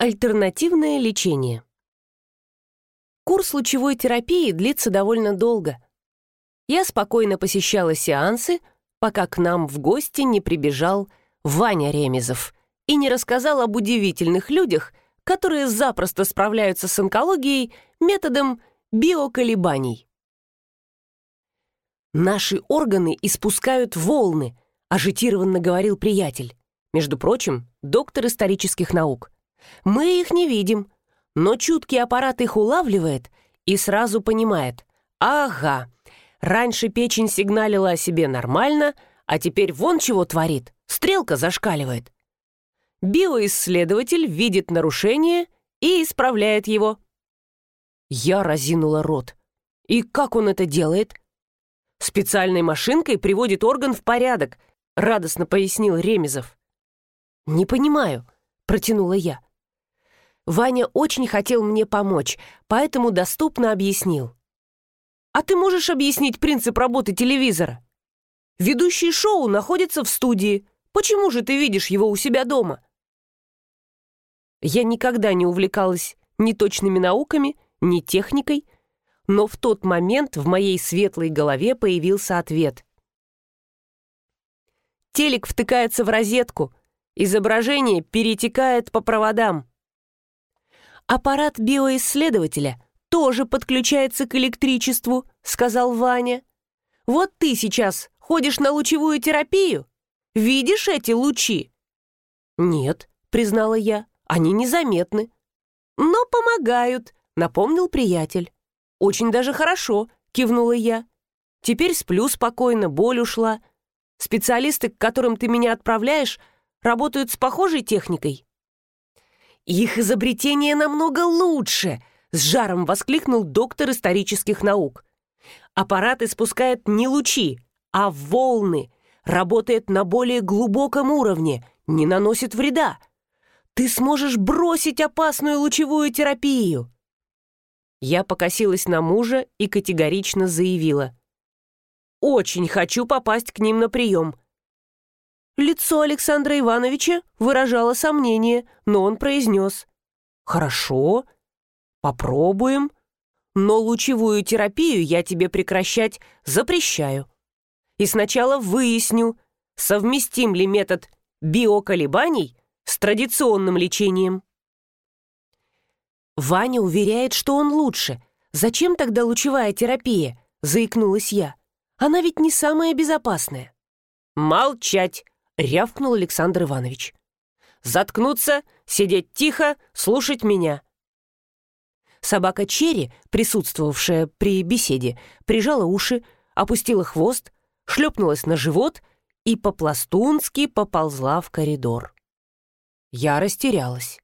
Альтернативное лечение. Курс лучевой терапии длится довольно долго. Я спокойно посещала сеансы, пока к нам в гости не прибежал Ваня Ремезов и не рассказал об удивительных людях, которые запросто справляются с онкологией методом биоколебаний. «Наши органы испускают волны», — ажитированно говорил приятель. Между прочим, доктор исторических наук — мы их не видим, но чуткий аппарат их улавливает и сразу понимает. Ага, раньше печень сигналила о себе нормально, а теперь вон чего творит, стрелка зашкаливает. Биоисследователь видит нарушение и исправляет его. Я разинула рот. И как он это делает? Специальной машинкой приводит орган в порядок, радостно пояснил Ремезов. Не понимаю, протянула я. Ваня очень хотел мне помочь, поэтому доступно объяснил. «А ты можешь объяснить принцип работы телевизора? Ведущий шоу находится в студии. Почему же ты видишь его у себя дома?» Я никогда не увлекалась ни точными науками, ни техникой, но в тот момент в моей светлой голове появился ответ. Телек втыкается в розетку, изображение перетекает по проводам. «Аппарат биоисследователя тоже подключается к электричеству», — сказал Ваня. «Вот ты сейчас ходишь на лучевую терапию? Видишь эти лучи?» «Нет», — признала я, — «они незаметны». «Но помогают», — напомнил приятель. «Очень даже хорошо», — кивнула я. «Теперь сплю спокойно, боль ушла. Специалисты, к которым ты меня отправляешь, работают с похожей техникой?» «Их изобретение намного лучше!» — с жаром воскликнул доктор исторических наук. «Аппарат испускает не лучи, а волны, работает на более глубоком уровне, не наносит вреда. Ты сможешь бросить опасную лучевую терапию!» Я покосилась на мужа и категорично заявила. «Очень хочу попасть к ним на прием. Лицо Александра Ивановича выражало сомнение, но он произнес. «Хорошо, попробуем, но лучевую терапию я тебе прекращать запрещаю. И сначала выясню, совместим ли метод биоколебаний с традиционным лечением». «Ваня уверяет, что он лучше. Зачем тогда лучевая терапия?» — заикнулась я. «Она ведь не самая безопасная». «Молчать!» Рявкнул Александр Иванович. «Заткнуться, сидеть тихо, слушать меня». Собака Черри, присутствовавшая при беседе, прижала уши, опустила хвост, шлепнулась на живот и по-пластунски поползла в коридор. Я растерялась.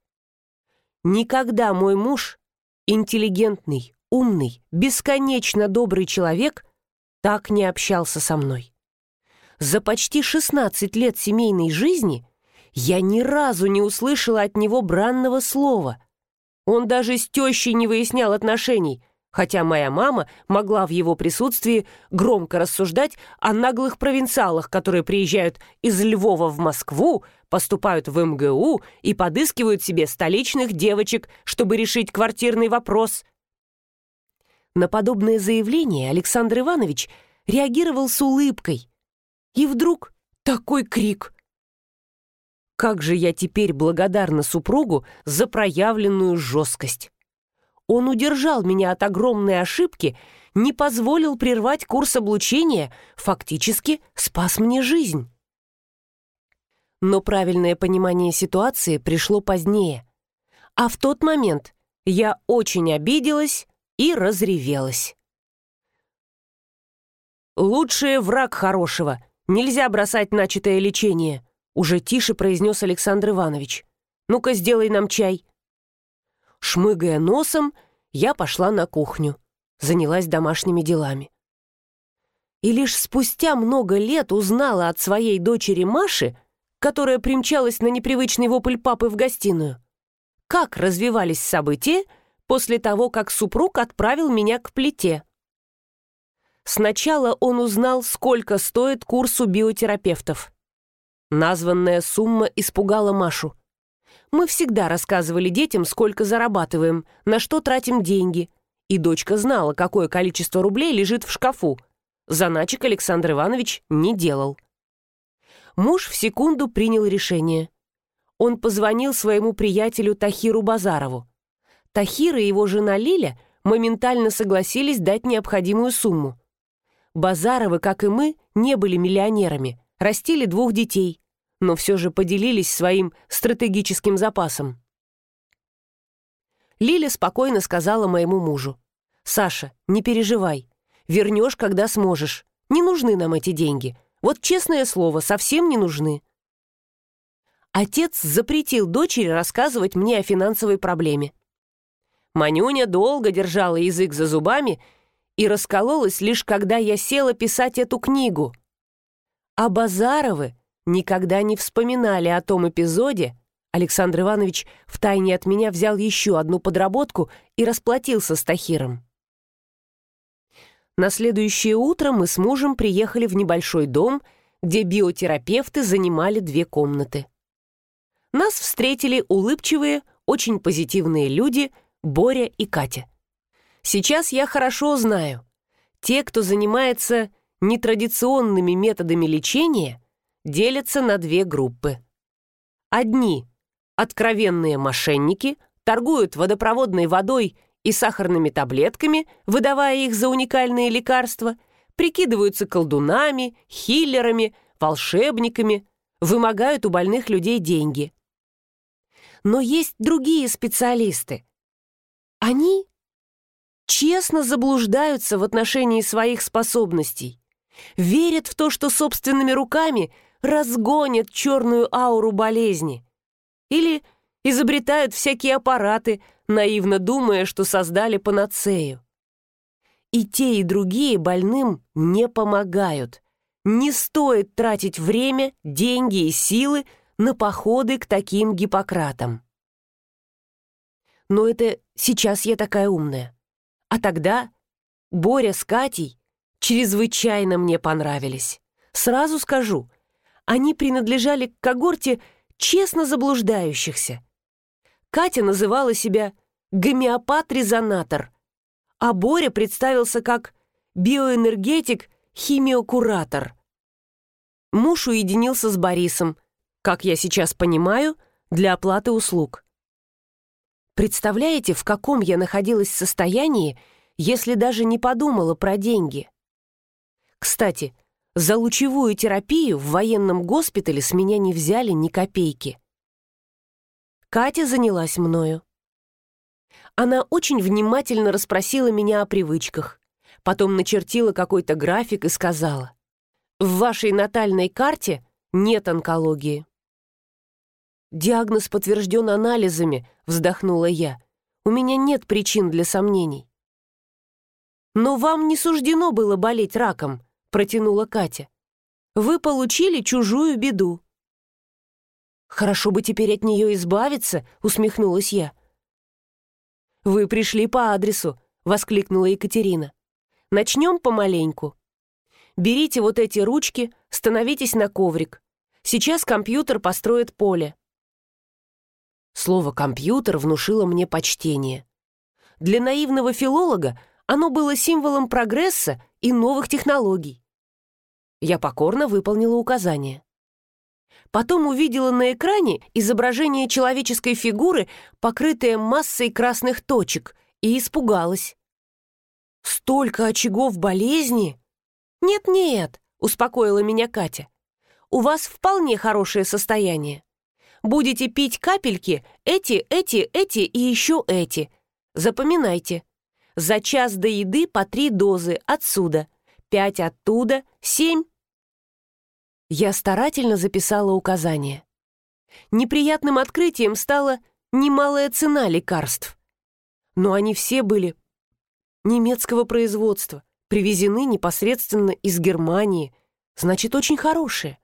Никогда мой муж, интеллигентный, умный, бесконечно добрый человек, так не общался со мной. За почти 16 лет семейной жизни я ни разу не услышала от него бранного слова. Он даже с тещей не выяснял отношений, хотя моя мама могла в его присутствии громко рассуждать о наглых провинциалах, которые приезжают из Львова в Москву, поступают в МГУ и подыскивают себе столичных девочек, чтобы решить квартирный вопрос. На подобное заявление Александр Иванович реагировал с улыбкой – и вдруг такой крик. Как же я теперь благодарна супругу за проявленную жесткость. Он удержал меня от огромной ошибки, не позволил прервать курс облучения, фактически спас мне жизнь. Но правильное понимание ситуации пришло позднее. А в тот момент я очень обиделась и разревелась. «Лучший враг хорошего», Нельзя бросать начатое лечение», — уже тише произнес Александр Иванович. «Ну-ка, сделай нам чай». Шмыгая носом, я пошла на кухню, занялась домашними делами. И лишь спустя много лет узнала от своей дочери Маши, которая примчалась на непривычный вопль папы в гостиную, как развивались события после того, как супруг отправил меня к плите. Сначала он узнал, сколько стоит курс у биотерапевтов. Названная сумма испугала Машу. Мы всегда рассказывали детям, сколько зарабатываем, на что тратим деньги. И дочка знала, какое количество рублей лежит в шкафу. Заначек Александр Иванович не делал. Муж в секунду принял решение. Он позвонил своему приятелю Тахиру Базарову. Тахир и его жена Лиля моментально согласились дать необходимую сумму. Базаровы, как и мы, не были миллионерами, растили двух детей, но все же поделились своим стратегическим запасом. Лиля спокойно сказала моему мужу. «Саша, не переживай. Вернешь, когда сможешь. Не нужны нам эти деньги. Вот честное слово, совсем не нужны». Отец запретил дочери рассказывать мне о финансовой проблеме. Манюня долго держала язык за зубами и раскололась лишь когда я села писать эту книгу. А Базаровы никогда не вспоминали о том эпизоде, Александр Иванович втайне от меня взял еще одну подработку и расплатился с Тахиром. На следующее утро мы с мужем приехали в небольшой дом, где биотерапевты занимали две комнаты. Нас встретили улыбчивые, очень позитивные люди Боря и Катя. Сейчас я хорошо знаю, те, кто занимается нетрадиционными методами лечения, делятся на две группы. Одни – откровенные мошенники, торгуют водопроводной водой и сахарными таблетками, выдавая их за уникальные лекарства, прикидываются колдунами, хиллерами, волшебниками, вымогают у больных людей деньги. Но есть другие специалисты. Они честно заблуждаются в отношении своих способностей, верят в то, что собственными руками разгонят черную ауру болезни. Или изобретают всякие аппараты, наивно думая, что создали панацею. И те, и другие больным не помогают. Не стоит тратить время, деньги и силы на походы к таким Гиппократам. Но это сейчас я такая умная. А тогда Боря с Катей чрезвычайно мне понравились. Сразу скажу, они принадлежали к когорте честно заблуждающихся. Катя называла себя гомеопат-резонатор, а Боря представился как биоэнергетик-химиокуратор. Муж уединился с Борисом, как я сейчас понимаю, для оплаты услуг. Представляете, в каком я находилась состоянии, если даже не подумала про деньги? Кстати, за лучевую терапию в военном госпитале с меня не взяли ни копейки. Катя занялась мною. Она очень внимательно расспросила меня о привычках, потом начертила какой-то график и сказала, «В вашей натальной карте нет онкологии». «Диагноз подтвержден анализами», — вздохнула я. «У меня нет причин для сомнений». «Но вам не суждено было болеть раком», — протянула Катя. «Вы получили чужую беду». «Хорошо бы теперь от нее избавиться», — усмехнулась я. «Вы пришли по адресу», — воскликнула Екатерина. «Начнем помаленьку. Берите вот эти ручки, становитесь на коврик. Сейчас компьютер построит поле». Слово «компьютер» внушило мне почтение. Для наивного филолога оно было символом прогресса и новых технологий. Я покорно выполнила указание. Потом увидела на экране изображение человеческой фигуры, покрытое массой красных точек, и испугалась. «Столько очагов болезни?» «Нет-нет», — успокоила меня Катя. «У вас вполне хорошее состояние. Будете пить капельки, эти, эти, эти и еще эти. Запоминайте. За час до еды по три дозы отсюда, пять оттуда, семь я старательно записала указания. Неприятным открытием стала немалая цена лекарств. Но они все были немецкого производства, привезены непосредственно из Германии, значит, очень хорошие.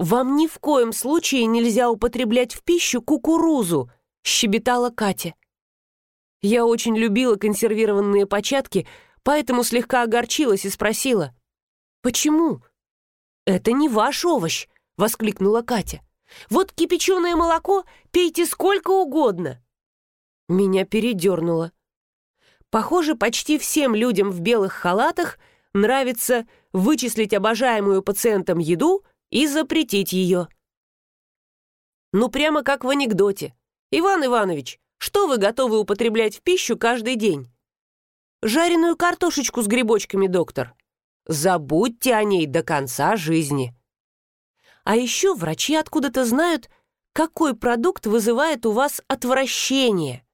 «Вам ни в коем случае нельзя употреблять в пищу кукурузу», — щебетала Катя. Я очень любила консервированные початки, поэтому слегка огорчилась и спросила, «Почему?» «Это не ваш овощ!» — воскликнула Катя. Вот кипяченое молоко пейте сколько угодно. Меня передернуло. Похоже, почти всем людям в белых халатах нравится вычислить обожаемую пациентам еду и запретить ее. Ну, прямо как в анекдоте. «Иван Иванович, что вы готовы употреблять в пищу каждый день?» «Жареную картошечку с грибочками, доктор». «Забудьте о ней до конца жизни». А еще врачи откуда-то знают, какой продукт вызывает у вас отвращение,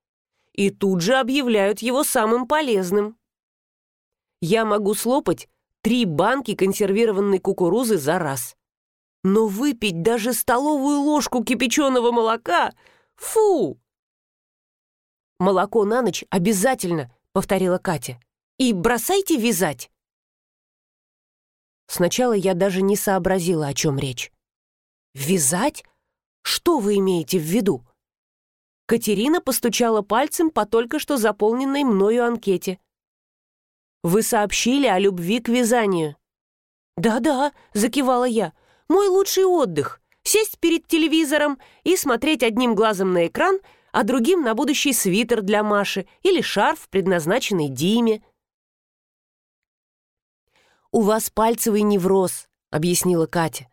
и тут же объявляют его самым полезным. Я могу слопать три банки консервированной кукурузы за раз. Но выпить даже столовую ложку кипяченого молока — фу! «Молоко на ночь обязательно», — повторила Катя. «И бросайте вязать». Сначала я даже не сообразила, о чем речь. «Вязать? Что вы имеете в виду?» Катерина постучала пальцем по только что заполненной мною анкете. «Вы сообщили о любви к вязанию». «Да-да», — закивала я, — мой лучший отдых — сесть перед телевизором и смотреть одним глазом на экран, а другим на будущий свитер для Маши или шарф, предназначенный Диме. «У вас пальцевый невроз», — объяснила Катя.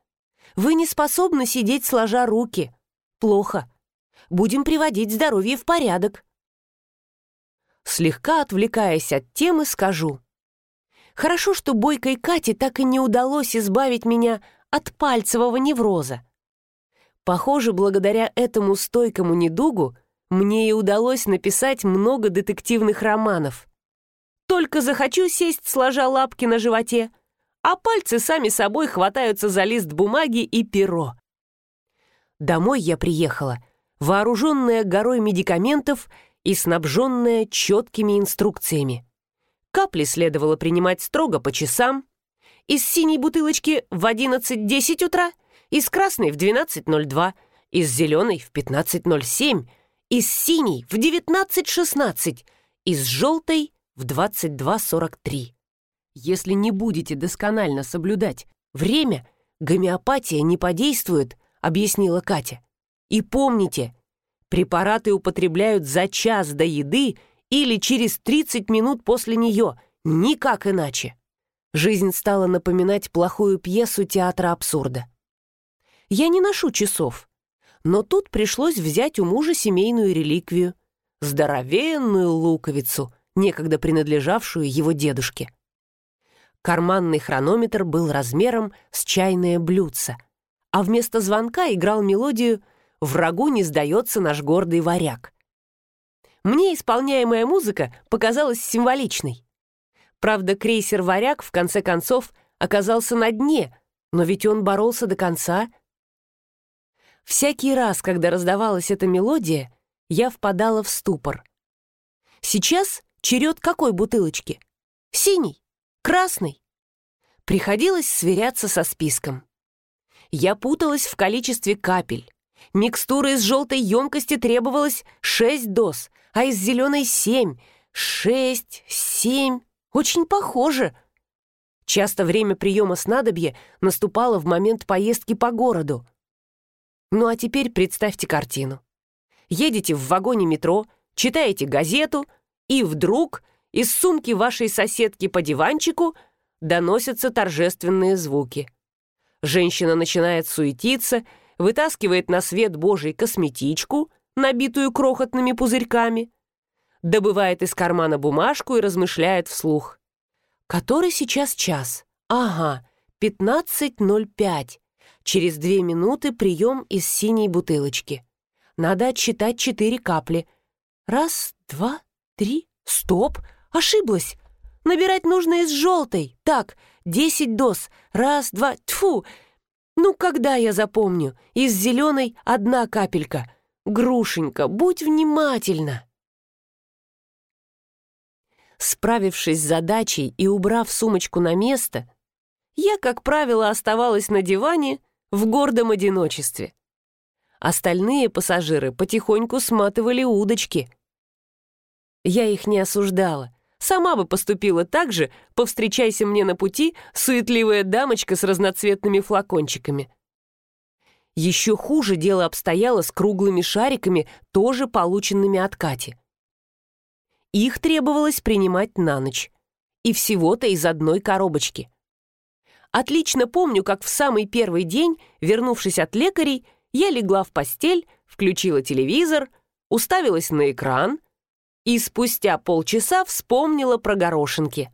«Вы не способны сидеть сложа руки. Плохо. Будем приводить здоровье в порядок». Слегка отвлекаясь от темы, скажу. Хорошо, что бойкой Кате так и не удалось избавить меня от пальцевого невроза. Похоже, благодаря этому стойкому недугу мне и удалось написать много детективных романов. Только захочу сесть, сложа лапки на животе, а пальцы сами собой хватаются за лист бумаги и перо. Домой я приехала, вооруженная горой медикаментов и снабженная четкими инструкциями. Капли следовало принимать строго по часам, из синей бутылочки в 11.10 утра, из красной в 12.02, из зеленой в 15.07, из синей в 19.16, из желтой в 22.43. Если не будете досконально соблюдать время, гомеопатия не подействует, объяснила Катя. И помните, препараты употребляют за час до еды или через 30 минут после нее, никак иначе. Жизнь стала напоминать плохую пьесу театра абсурда. Я не ношу часов, но тут пришлось взять у мужа семейную реликвию — здоровенную луковицу, некогда принадлежавшую его дедушке. Карманный хронометр был размером с чайное блюдце, а вместо звонка играл мелодию «Врагу не сдается наш гордый варяг». Мне исполняемая музыка показалась символичной. Правда, крейсер «Варяг» в конце концов оказался на дне, но ведь он боролся до конца. Всякий раз, когда раздавалась эта мелодия, я впадала в ступор. Сейчас черед какой бутылочки? Синий? Красный? Приходилось сверяться со списком. Я путалась в количестве капель. Микстуры из желтой емкости требовалось 6 доз, а из зеленой 7. 6, 7. Очень похоже. Часто время приема снадобья наступало в момент поездки по городу. Ну а теперь представьте картину. Едете в вагоне метро, читаете газету, и вдруг из сумки вашей соседки по диванчику доносятся торжественные звуки. Женщина начинает суетиться, вытаскивает на свет Божий косметичку, набитую крохотными пузырьками, добывает из кармана бумажку и размышляет вслух. «Который сейчас час? Ага, 15.05. Через две минуты прием из синей бутылочки. Надо отсчитать четыре капли. Раз, два, три. Стоп! Ошиблась! Набирать нужно из желтой. Так, десять доз. Раз, два, тфу. Ну, когда я запомню? Из зеленой одна капелька. Грушенька, будь внимательна. Справившись с задачей и убрав сумочку на место, я, как правило, оставалась на диване в гордом одиночестве. Остальные пассажиры потихоньку сматывали удочки. Я их не осуждала. Сама бы поступила так же, повстречайся мне на пути суетливая дамочка с разноцветными флакончиками. Еще хуже дело обстояло с круглыми шариками, тоже полученными от Кати. Их требовалось принимать на ночь. И всего-то из одной коробочки. Отлично помню, как в самый первый день, вернувшись от лекарей, я легла в постель, включила телевизор, уставилась на экран и спустя полчаса вспомнила про горошинки.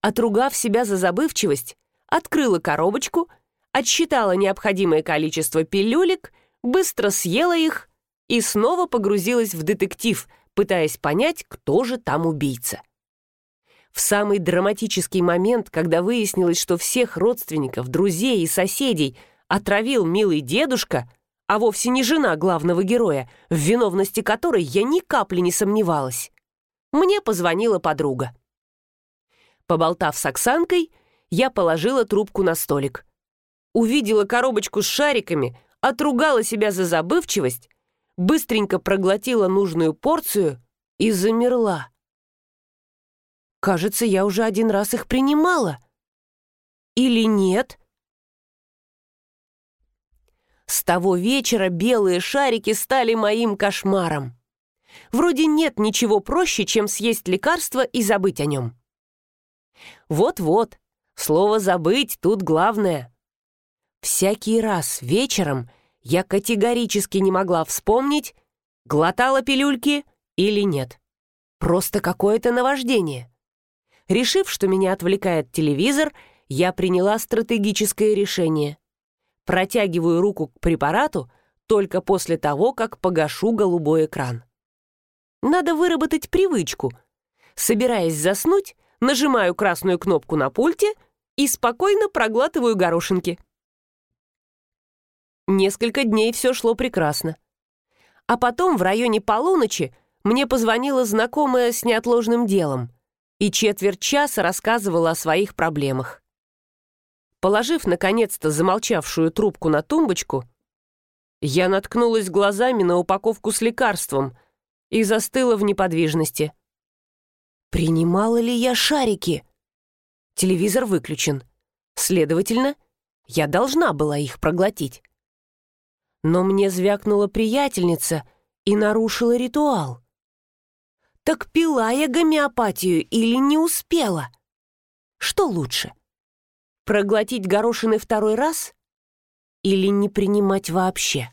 Отругав себя за забывчивость, открыла коробочку, отсчитала необходимое количество пилюлек, быстро съела их и снова погрузилась в детектив, пытаясь понять, кто же там убийца. В самый драматический момент, когда выяснилось, что всех родственников, друзей и соседей отравил милый дедушка, а вовсе не жена главного героя, в виновности которой я ни капли не сомневалась, мне позвонила подруга. Поболтав с Оксанкой, я положила трубку на столик. Увидела коробочку с шариками, отругала себя за забывчивость, быстренько проглотила нужную порцию и замерла. Кажется, я уже один раз их принимала. Или нет? С того вечера белые шарики стали моим кошмаром. Вроде нет ничего проще, чем съесть лекарство и забыть о нем. Вот-вот, слово «забыть» тут главное. Всякий раз вечером я категорически не могла вспомнить, глотала пилюльки или нет. Просто какое-то наваждение. Решив, что меня отвлекает телевизор, я приняла стратегическое решение. Протягиваю руку к препарату только после того, как погашу голубой экран. Надо выработать привычку. Собираясь заснуть, нажимаю красную кнопку на пульте и спокойно проглатываю горошинки. Несколько дней все шло прекрасно. А потом, в районе полуночи, мне позвонила знакомая с неотложным делом и четверть часа рассказывала о своих проблемах. Положив, наконец-то, замолчавшую трубку на тумбочку, я наткнулась глазами на упаковку с лекарством и застыла в неподвижности. Принимала ли я шарики? Телевизор выключен. Следовательно, я должна была их проглотить. Но мне звякнула приятельница и нарушила ритуал. Так пила я гомеопатию или не успела? Что лучше? Проглотить горошины второй раз или не принимать вообще?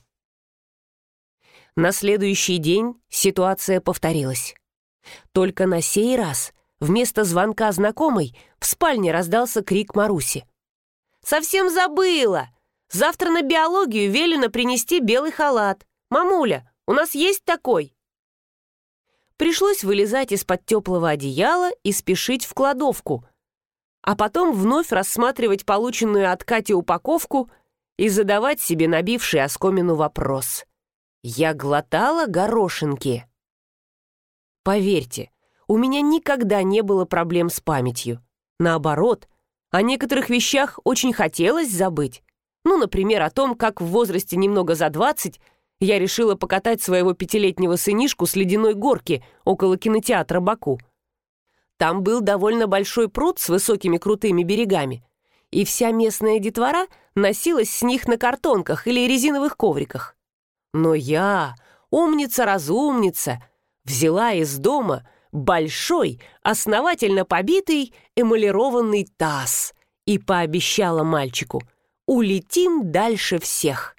На следующий день ситуация повторилась. Только на сей раз вместо звонка знакомой в спальне раздался крик Маруси. «Совсем забыла! Завтра на биологию велено принести белый халат. Мамуля, у нас есть такой?» Пришлось вылезать из-под теплого одеяла и спешить в кладовку, а потом вновь рассматривать полученную от Кати упаковку и задавать себе набивший оскомину вопрос. «Я глотала горошинки?» Поверьте, у меня никогда не было проблем с памятью. Наоборот, о некоторых вещах очень хотелось забыть. Ну, например, о том, как в возрасте немного за 20 я решила покатать своего пятилетнего сынишку с ледяной горки около кинотеатра «Баку». Там был довольно большой пруд с высокими крутыми берегами, и вся местная детвора носилась с них на картонках или резиновых ковриках. Но я, умница-разумница, взяла из дома большой, основательно побитый эмалированный таз и пообещала мальчику «Улетим дальше всех».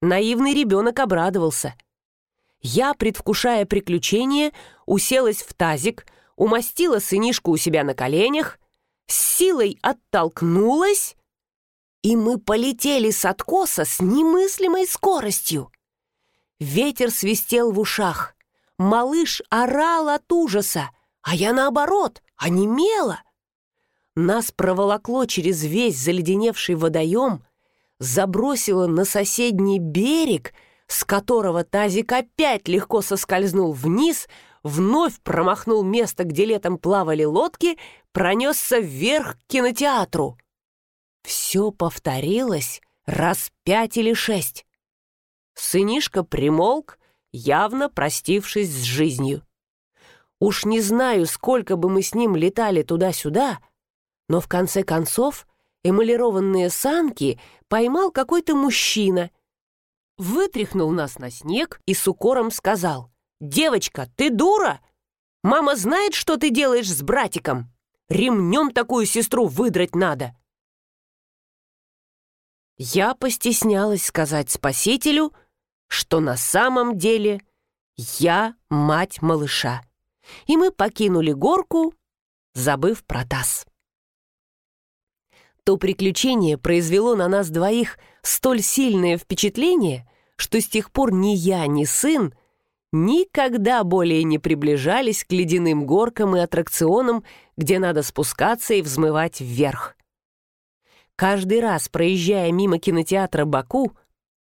Наивный ребенок обрадовался. Я, предвкушая приключения, уселась в тазик, умастила сынишку у себя на коленях, с силой оттолкнулась, и мы полетели с откоса с немыслимой скоростью. Ветер свистел в ушах, Малыш орал от ужаса, а я наоборот, онемела. Нас проволокло через весь заледеневший водоем, забросило на соседний берег, с которого тазик опять легко соскользнул вниз, вновь промахнул место, где летом плавали лодки, пронесся вверх к кинотеатру. Все повторилось раз пять или шесть. Сынишка примолк, явно простившись с жизнью. Уж не знаю, сколько бы мы с ним летали туда-сюда, но в конце концов эмалированные санки поймал какой-то мужчина. Вытряхнул нас на снег и с укором сказал, «Девочка, ты дура? Мама знает, что ты делаешь с братиком. Ремнем такую сестру выдрать надо». Я постеснялась сказать спасителю, что на самом деле я мать малыша. И мы покинули горку, забыв про таз. То приключение произвело на нас двоих столь сильное впечатление, что с тех пор ни я, ни сын никогда более не приближались к ледяным горкам и аттракционам, где надо спускаться и взмывать вверх. Каждый раз, проезжая мимо кинотеатра «Баку»,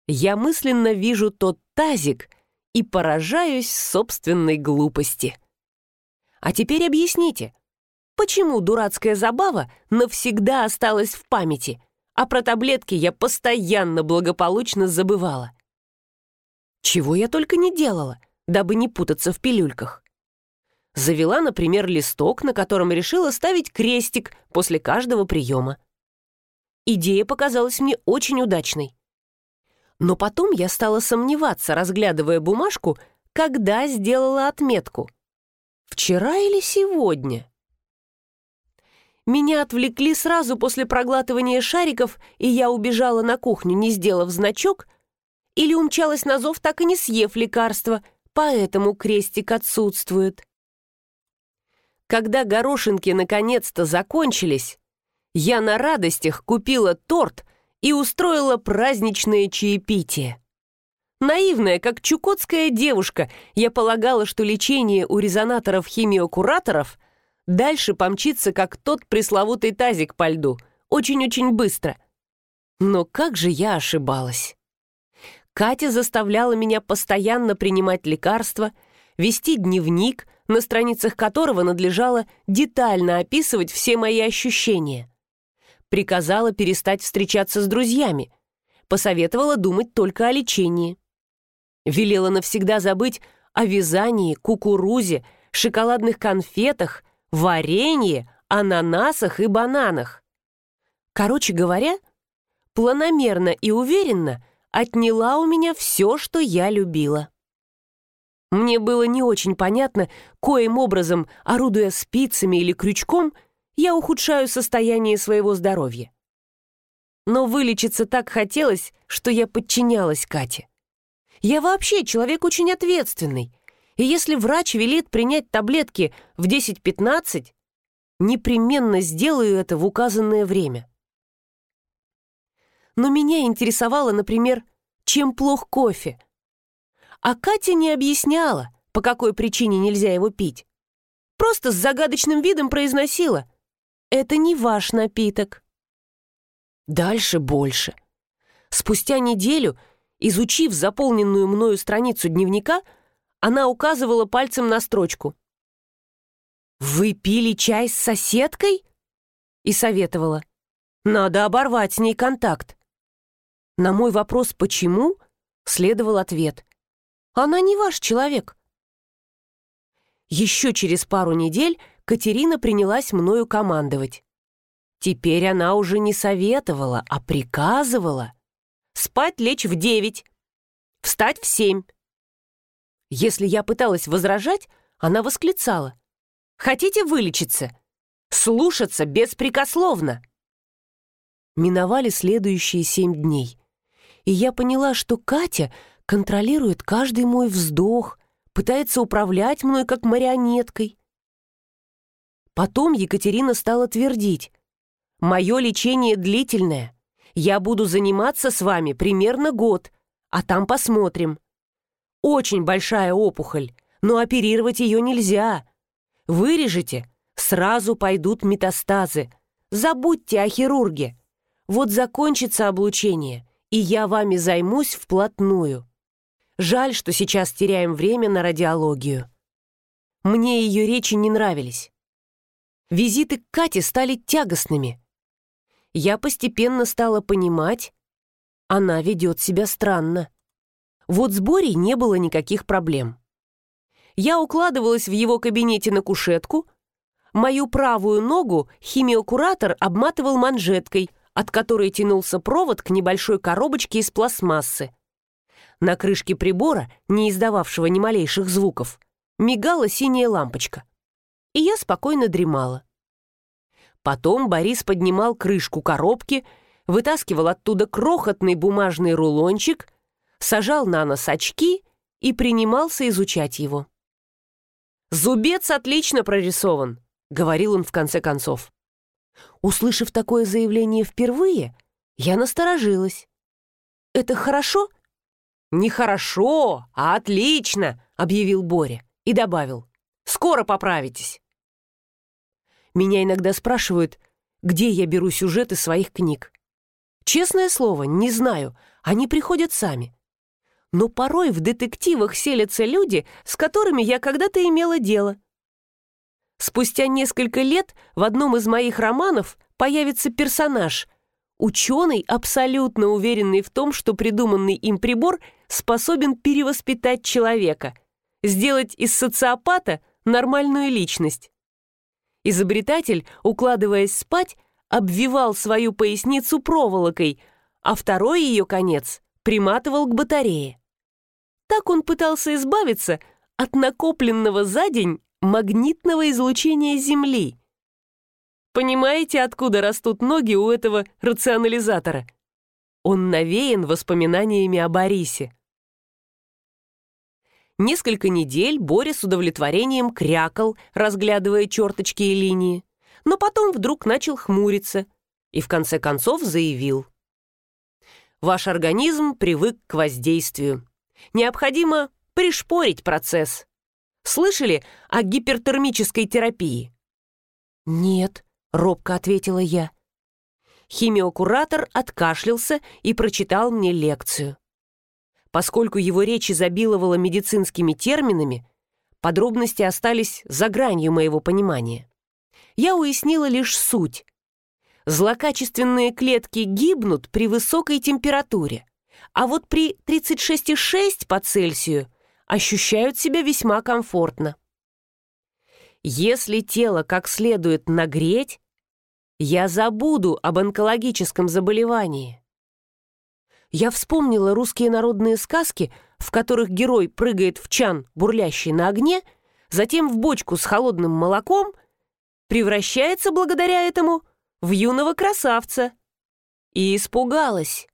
я мысленно вижу тот тазик и поражаюсь собственной глупости. А теперь объясните, почему дурацкая забава навсегда осталась в памяти, а про таблетки я постоянно благополучно забывала? Чего я только не делала, дабы не путаться в пилюльках. Завела, например, листок, на котором решила ставить крестик после каждого приема. Идея показалась мне очень удачной. Но потом я стала сомневаться, разглядывая бумажку, когда сделала отметку. Вчера или сегодня? Меня отвлекли сразу после проглатывания шариков, и я убежала на кухню, не сделав значок, или умчалась на зов, так и не съев лекарство, поэтому крестик отсутствует. Когда горошинки наконец-то закончились, я на радостях купила торт и устроила праздничное чаепитие. Наивная, как чукотская девушка, я полагала, что лечение у резонаторов-химиокураторов дальше помчится, как тот пресловутый тазик по льду, очень-очень быстро. Но как же я ошибалась. Катя заставляла меня постоянно принимать лекарства, вести дневник, на страницах которого надлежало детально описывать все мои ощущения приказала перестать встречаться с друзьями, посоветовала думать только о лечении. Велела навсегда забыть о вязании, кукурузе, шоколадных конфетах, варенье, ананасах и бананах. Короче говоря, планомерно и уверенно отняла у меня все, что я любила. Мне было не очень понятно, коим образом, орудуя спицами или крючком, я ухудшаю состояние своего здоровья. Но вылечиться так хотелось, что я подчинялась Кате. Я вообще человек очень ответственный, и если врач велит принять таблетки в 10-15, непременно сделаю это в указанное время. Но меня интересовало, например, чем плох кофе. А Катя не объясняла, по какой причине нельзя его пить. Просто с загадочным видом произносила это не ваш напиток. Дальше больше. Спустя неделю, изучив заполненную мною страницу дневника, она указывала пальцем на строчку. «Вы пили чай с соседкой?» И советовала. «Надо оборвать с ней контакт». На мой вопрос «почему?» следовал ответ. «Она не ваш человек». Еще через пару недель Катерина принялась мною командовать. Теперь она уже не советовала, а приказывала. Спать лечь в девять, встать в семь. Если я пыталась возражать, она восклицала. «Хотите вылечиться? Слушаться беспрекословно!» Миновали следующие семь дней, и я поняла, что Катя контролирует каждый мой вздох, пытается управлять мной как марионеткой. Потом Екатерина стала твердить. «Мое лечение длительное. Я буду заниматься с вами примерно год, а там посмотрим. Очень большая опухоль, но оперировать ее нельзя. Вырежете, сразу пойдут метастазы. Забудьте о хирурге. Вот закончится облучение, и я вами займусь вплотную. Жаль, что сейчас теряем время на радиологию». Мне ее речи не нравились. Визиты к Кате стали тягостными. Я постепенно стала понимать, она ведет себя странно. Вот с Борей не было никаких проблем. Я укладывалась в его кабинете на кушетку, мою правую ногу химиокуратор обматывал манжеткой, от которой тянулся провод к небольшой коробочке из пластмассы. На крышке прибора, не издававшего ни малейших звуков, мигала синяя лампочка. И я спокойно дремала. Потом Борис поднимал крышку коробки, вытаскивал оттуда крохотный бумажный рулончик, сажал на нос очки и принимался изучать его. «Зубец отлично прорисован», — говорил он в конце концов. Услышав такое заявление впервые, я насторожилась. «Это хорошо?» «Не хорошо, а отлично», — объявил Боря и добавил. «Скоро поправитесь». Меня иногда спрашивают, где я беру сюжеты своих книг. Честное слово, не знаю, они приходят сами. Но порой в детективах селятся люди, с которыми я когда-то имела дело. Спустя несколько лет в одном из моих романов появится персонаж, ученый, абсолютно уверенный в том, что придуманный им прибор способен перевоспитать человека, сделать из социопата нормальную личность. Изобретатель, укладываясь спать, обвивал свою поясницу проволокой, а второй ее конец приматывал к батарее. Так он пытался избавиться от накопленного за день магнитного излучения Земли. Понимаете, откуда растут ноги у этого рационализатора? Он навеян воспоминаниями о Борисе. Несколько недель Боря с удовлетворением крякал, разглядывая черточки и линии, но потом вдруг начал хмуриться и в конце концов заявил. «Ваш организм привык к воздействию. Необходимо пришпорить процесс. Слышали о гипертермической терапии?» «Нет», — робко ответила я. Химиокуратор откашлялся и прочитал мне лекцию. Поскольку его речь изобиловала медицинскими терминами, подробности остались за гранью моего понимания. Я уяснила лишь суть. Злокачественные клетки гибнут при высокой температуре, а вот при 36,6 по Цельсию ощущают себя весьма комфортно. Если тело как следует нагреть, я забуду об онкологическом заболевании я вспомнила русские народные сказки, в которых герой прыгает в чан, бурлящий на огне, затем в бочку с холодным молоком, превращается благодаря этому в юного красавца. И испугалась.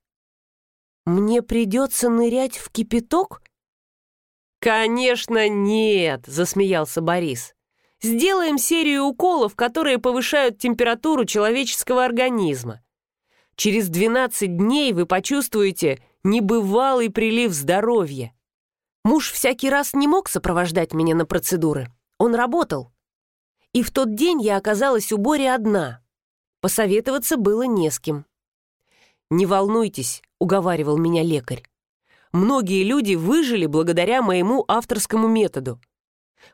«Мне придется нырять в кипяток?» «Конечно нет!» — засмеялся Борис. «Сделаем серию уколов, которые повышают температуру человеческого организма. Через 12 дней вы почувствуете небывалый прилив здоровья. Муж всякий раз не мог сопровождать меня на процедуры. Он работал. И в тот день я оказалась у Бори одна. Посоветоваться было не с кем. «Не волнуйтесь», — уговаривал меня лекарь. «Многие люди выжили благодаря моему авторскому методу.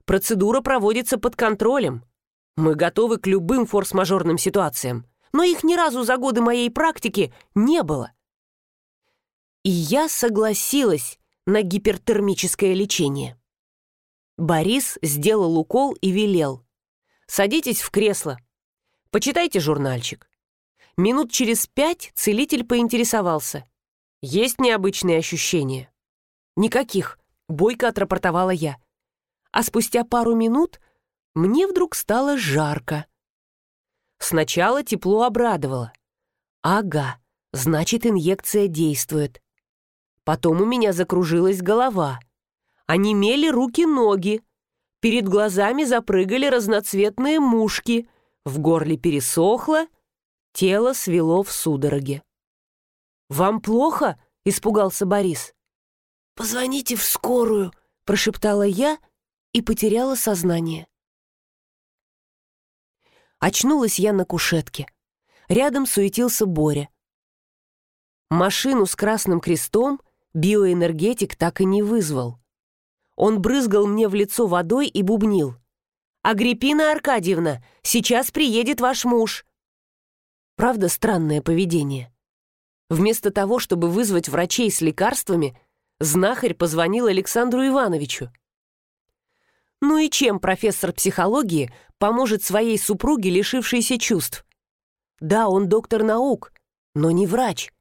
Процедура проводится под контролем. Мы готовы к любым форс-мажорным ситуациям но их ни разу за годы моей практики не было. И я согласилась на гипертермическое лечение. Борис сделал укол и велел. «Садитесь в кресло. Почитайте журнальчик». Минут через пять целитель поинтересовался. «Есть необычные ощущения?» «Никаких», — бойко отрапортовала я. А спустя пару минут мне вдруг стало жарко. Сначала тепло обрадовало. Ага, значит, инъекция действует. Потом у меня закружилась голова. Онемели руки-ноги. Перед глазами запрыгали разноцветные мушки. В горле пересохло, тело свело в судороге. «Вам плохо?» — испугался Борис. «Позвоните в скорую», — прошептала я и потеряла сознание. Очнулась я на кушетке. Рядом суетился Боря. Машину с красным крестом биоэнергетик так и не вызвал. Он брызгал мне в лицо водой и бубнил. «Агриппина Аркадьевна, сейчас приедет ваш муж». Правда, странное поведение. Вместо того, чтобы вызвать врачей с лекарствами, знахарь позвонил Александру Ивановичу. Ну и чем профессор психологии поможет своей супруге, лишившейся чувств? Да, он доктор наук, но не врач.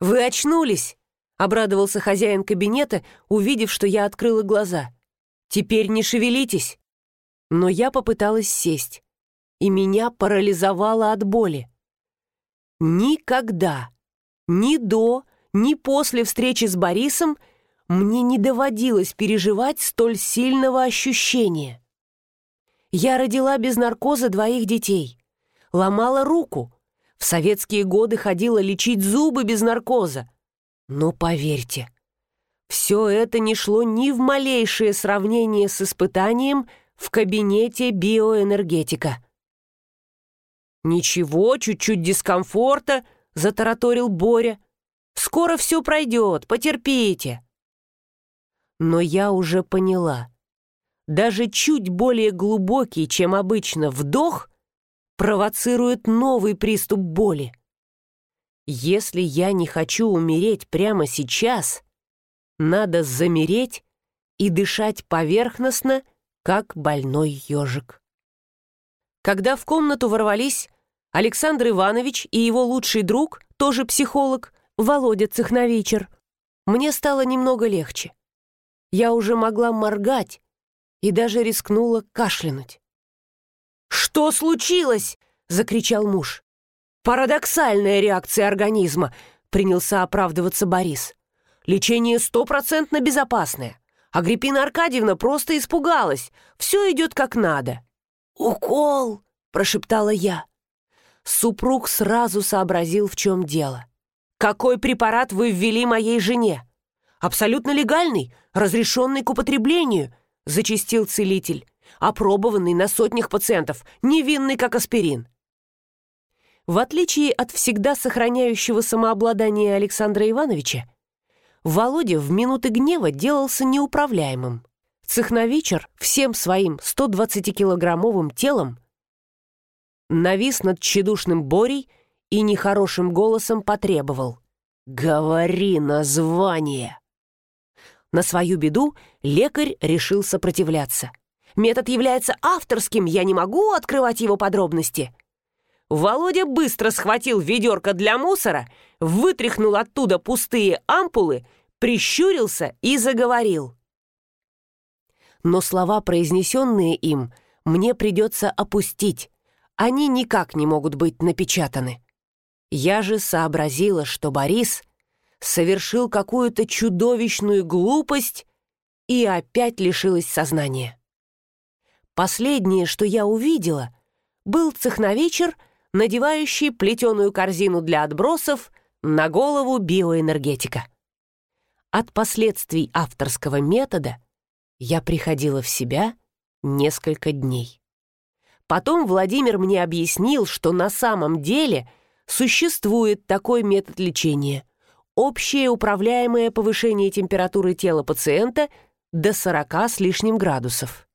«Вы очнулись!» — обрадовался хозяин кабинета, увидев, что я открыла глаза. «Теперь не шевелитесь!» Но я попыталась сесть, и меня парализовало от боли. Никогда, ни до, ни после встречи с Борисом мне не доводилось переживать столь сильного ощущения. Я родила без наркоза двоих детей, ломала руку, в советские годы ходила лечить зубы без наркоза. Но поверьте, все это не шло ни в малейшее сравнение с испытанием в кабинете биоэнергетика. «Ничего, чуть-чуть дискомфорта», — затараторил Боря. «Скоро все пройдет, потерпите». Но я уже поняла. Даже чуть более глубокий, чем обычно, вдох провоцирует новый приступ боли. Если я не хочу умереть прямо сейчас, надо замереть и дышать поверхностно, как больной ежик. Когда в комнату ворвались Александр Иванович и его лучший друг, тоже психолог, Володя Цехновичер, мне стало немного легче. Я уже могла моргать и даже рискнула кашлянуть. «Что случилось?» — закричал муж. «Парадоксальная реакция организма», — принялся оправдываться Борис. «Лечение стопроцентно безопасное. Агриппина Аркадьевна просто испугалась. Все идет как надо». «Укол!» — прошептала я. Супруг сразу сообразил, в чем дело. «Какой препарат вы ввели моей жене?» «Абсолютно легальный, разрешенный к употреблению», — зачистил целитель опробованный на сотнях пациентов, невинный как аспирин. В отличие от всегда сохраняющего самообладание Александра Ивановича, Володя в минуты гнева делался неуправляемым. Цехновичер всем своим 120-килограммовым телом навис над тщедушным Борей и нехорошим голосом потребовал «Говори название!» На свою беду лекарь решил сопротивляться – Метод является авторским, я не могу открывать его подробности». Володя быстро схватил ведерко для мусора, вытряхнул оттуда пустые ампулы, прищурился и заговорил. Но слова, произнесенные им, мне придется опустить. Они никак не могут быть напечатаны. Я же сообразила, что Борис совершил какую-то чудовищную глупость и опять лишилась сознания. Последнее, что я увидела, был цехновечер, надевающий плетеную корзину для отбросов на голову биоэнергетика. От последствий авторского метода я приходила в себя несколько дней. Потом Владимир мне объяснил, что на самом деле существует такой метод лечения – общее управляемое повышение температуры тела пациента до 40 с лишним градусов.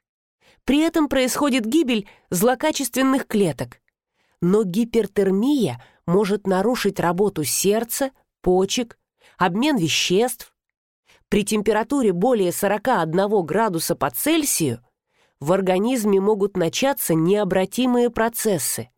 При этом происходит гибель злокачественных клеток. Но гипертермия может нарушить работу сердца, почек, обмен веществ. При температуре более 41 градуса по Цельсию в организме могут начаться необратимые процессы.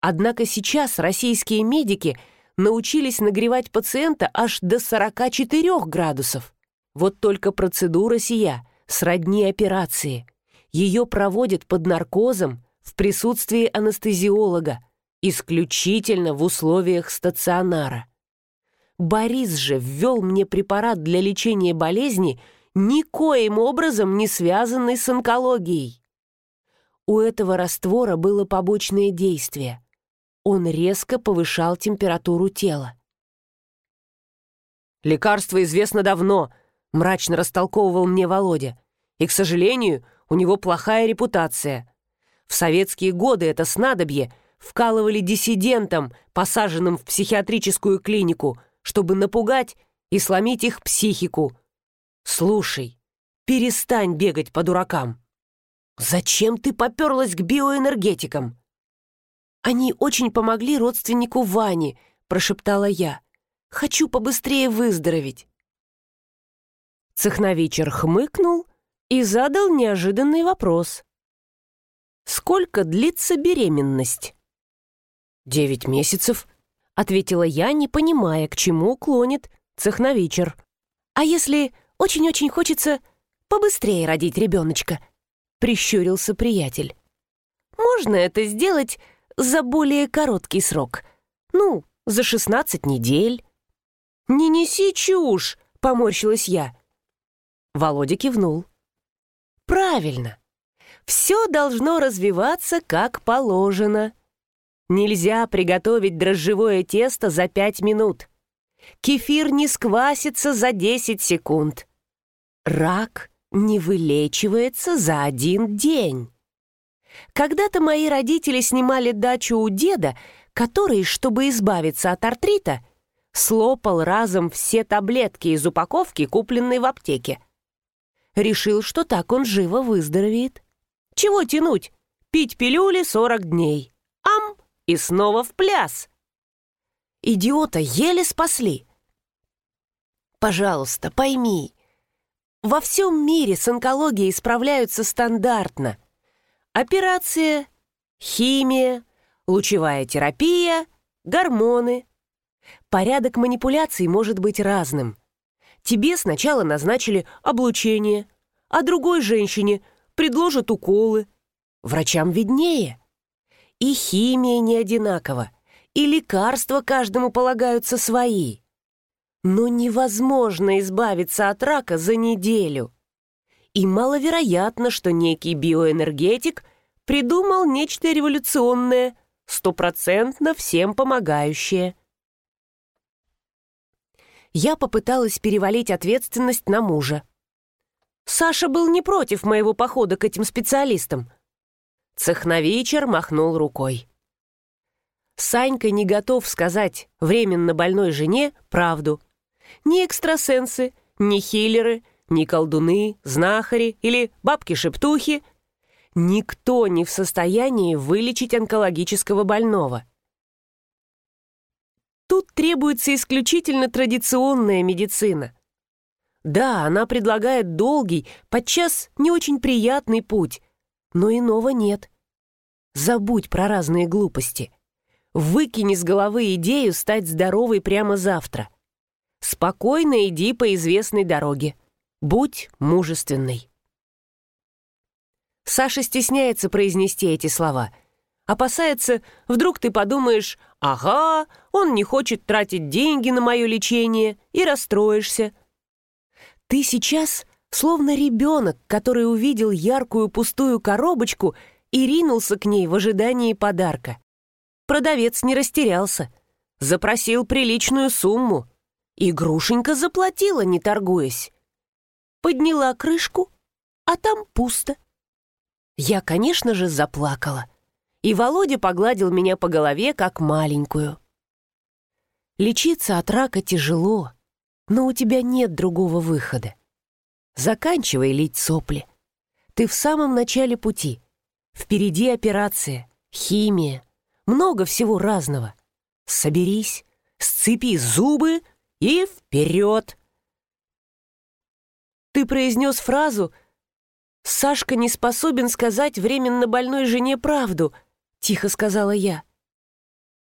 Однако сейчас российские медики научились нагревать пациента аж до 44 градусов. Вот только процедура сия сродни операции – ее проводят под наркозом в присутствии анестезиолога, исключительно в условиях стационара. Борис же ввел мне препарат для лечения болезни, никоим образом не связанный с онкологией. У этого раствора было побочное действие. Он резко повышал температуру тела. «Лекарство известно давно», — мрачно растолковывал мне Володя. «И, к сожалению, у него плохая репутация. В советские годы это снадобье вкалывали диссидентам, посаженным в психиатрическую клинику, чтобы напугать и сломить их психику. Слушай, перестань бегать по дуракам. Зачем ты поперлась к биоэнергетикам? Они очень помогли родственнику Ване, прошептала я. Хочу побыстрее выздороветь. Цехновичер хмыкнул и задал неожиданный вопрос. «Сколько длится беременность?» «Девять месяцев», — ответила я, не понимая, к чему клонит цехновичер. «А если очень-очень хочется побыстрее родить ребеночка?» — прищурился приятель. «Можно это сделать за более короткий срок. Ну, за шестнадцать недель». «Не неси чушь!» — поморщилась я. Володя кивнул. «Правильно. Все должно развиваться как положено. Нельзя приготовить дрожжевое тесто за пять минут. Кефир не сквасится за десять секунд. Рак не вылечивается за один день. Когда-то мои родители снимали дачу у деда, который, чтобы избавиться от артрита, слопал разом все таблетки из упаковки, купленной в аптеке. Решил, что так он живо выздоровеет. Чего тянуть? Пить пилюли 40 дней. Ам! И снова в пляс. Идиота еле спасли. Пожалуйста, пойми. Во всем мире с онкологией справляются стандартно. Операция, химия, лучевая терапия, гормоны. Порядок манипуляций может быть разным. Тебе сначала назначили облучение, а другой женщине предложат уколы. Врачам виднее. И химия не одинакова, и лекарства каждому полагаются свои. Но невозможно избавиться от рака за неделю. И маловероятно, что некий биоэнергетик придумал нечто революционное, стопроцентно всем помогающее. Я попыталась перевалить ответственность на мужа. Саша был не против моего похода к этим специалистам — Цехновичер махнул рукой. Санька не готов сказать временно больной жене правду. Ни экстрасенсы, ни хиллеры, ни колдуны, знахари или бабки-шептухи никто не в состоянии вылечить онкологического больного. Тут требуется исключительно традиционная медицина. Да, она предлагает долгий, подчас не очень приятный путь, но иного нет. Забудь про разные глупости. Выкини с головы идею стать здоровой прямо завтра. Спокойно иди по известной дороге. Будь мужественной. Саша стесняется произнести эти слова. Опасается, вдруг ты подумаешь, ага, он не хочет тратить деньги на мое лечение, и расстроишься. Ты сейчас словно ребенок, который увидел яркую пустую коробочку и ринулся к ней в ожидании подарка. Продавец не растерялся, запросил приличную сумму. Игрушенька заплатила, не торгуясь. Подняла крышку, а там пусто. Я, конечно же, заплакала. И Володя погладил меня по голове, как маленькую. Лечиться от рака тяжело, но у тебя нет другого выхода. Заканчивай лить сопли. Ты в самом начале пути. Впереди операция, химия, много всего разного. Соберись, сцепи зубы и вперед. Ты произнес фразу «Сашка не способен сказать временно больной жене правду», — тихо сказала я.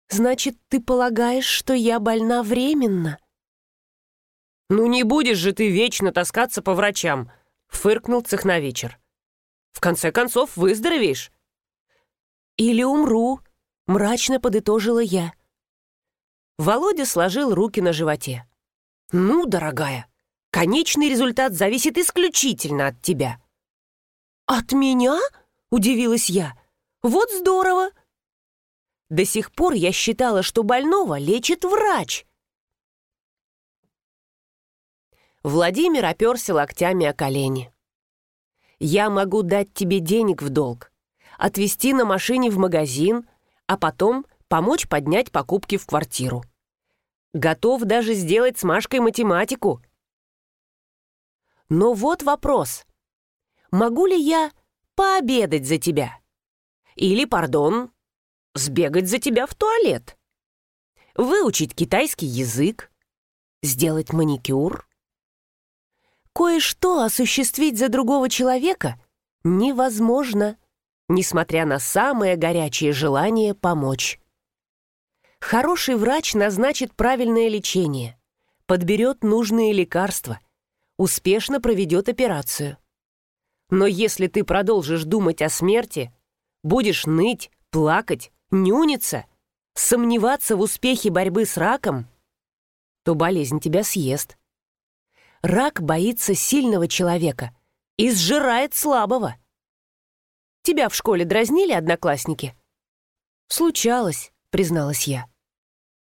«Значит, ты полагаешь, что я больна временно?» «Ну не будешь же ты вечно таскаться по врачам», — фыркнул цехновечер. «В конце концов, выздоровеешь». «Или умру», — мрачно подытожила я. Володя сложил руки на животе. «Ну, дорогая, конечный результат зависит исключительно от тебя». «От меня?» — удивилась я. «Вот здорово!» До сих пор я считала, что больного лечит врач — Владимир оперся локтями о колени. «Я могу дать тебе денег в долг, отвезти на машине в магазин, а потом помочь поднять покупки в квартиру. Готов даже сделать с Машкой математику. Но вот вопрос. Могу ли я пообедать за тебя? Или, пардон, сбегать за тебя в туалет? Выучить китайский язык? Сделать маникюр? Кое-что осуществить за другого человека невозможно, несмотря на самое горячее желание помочь. Хороший врач назначит правильное лечение, подберет нужные лекарства, успешно проведет операцию. Но если ты продолжишь думать о смерти, будешь ныть, плакать, нюниться, сомневаться в успехе борьбы с раком, то болезнь тебя съест. Рак боится сильного человека и сжирает слабого. Тебя в школе дразнили одноклассники? Случалось, призналась я.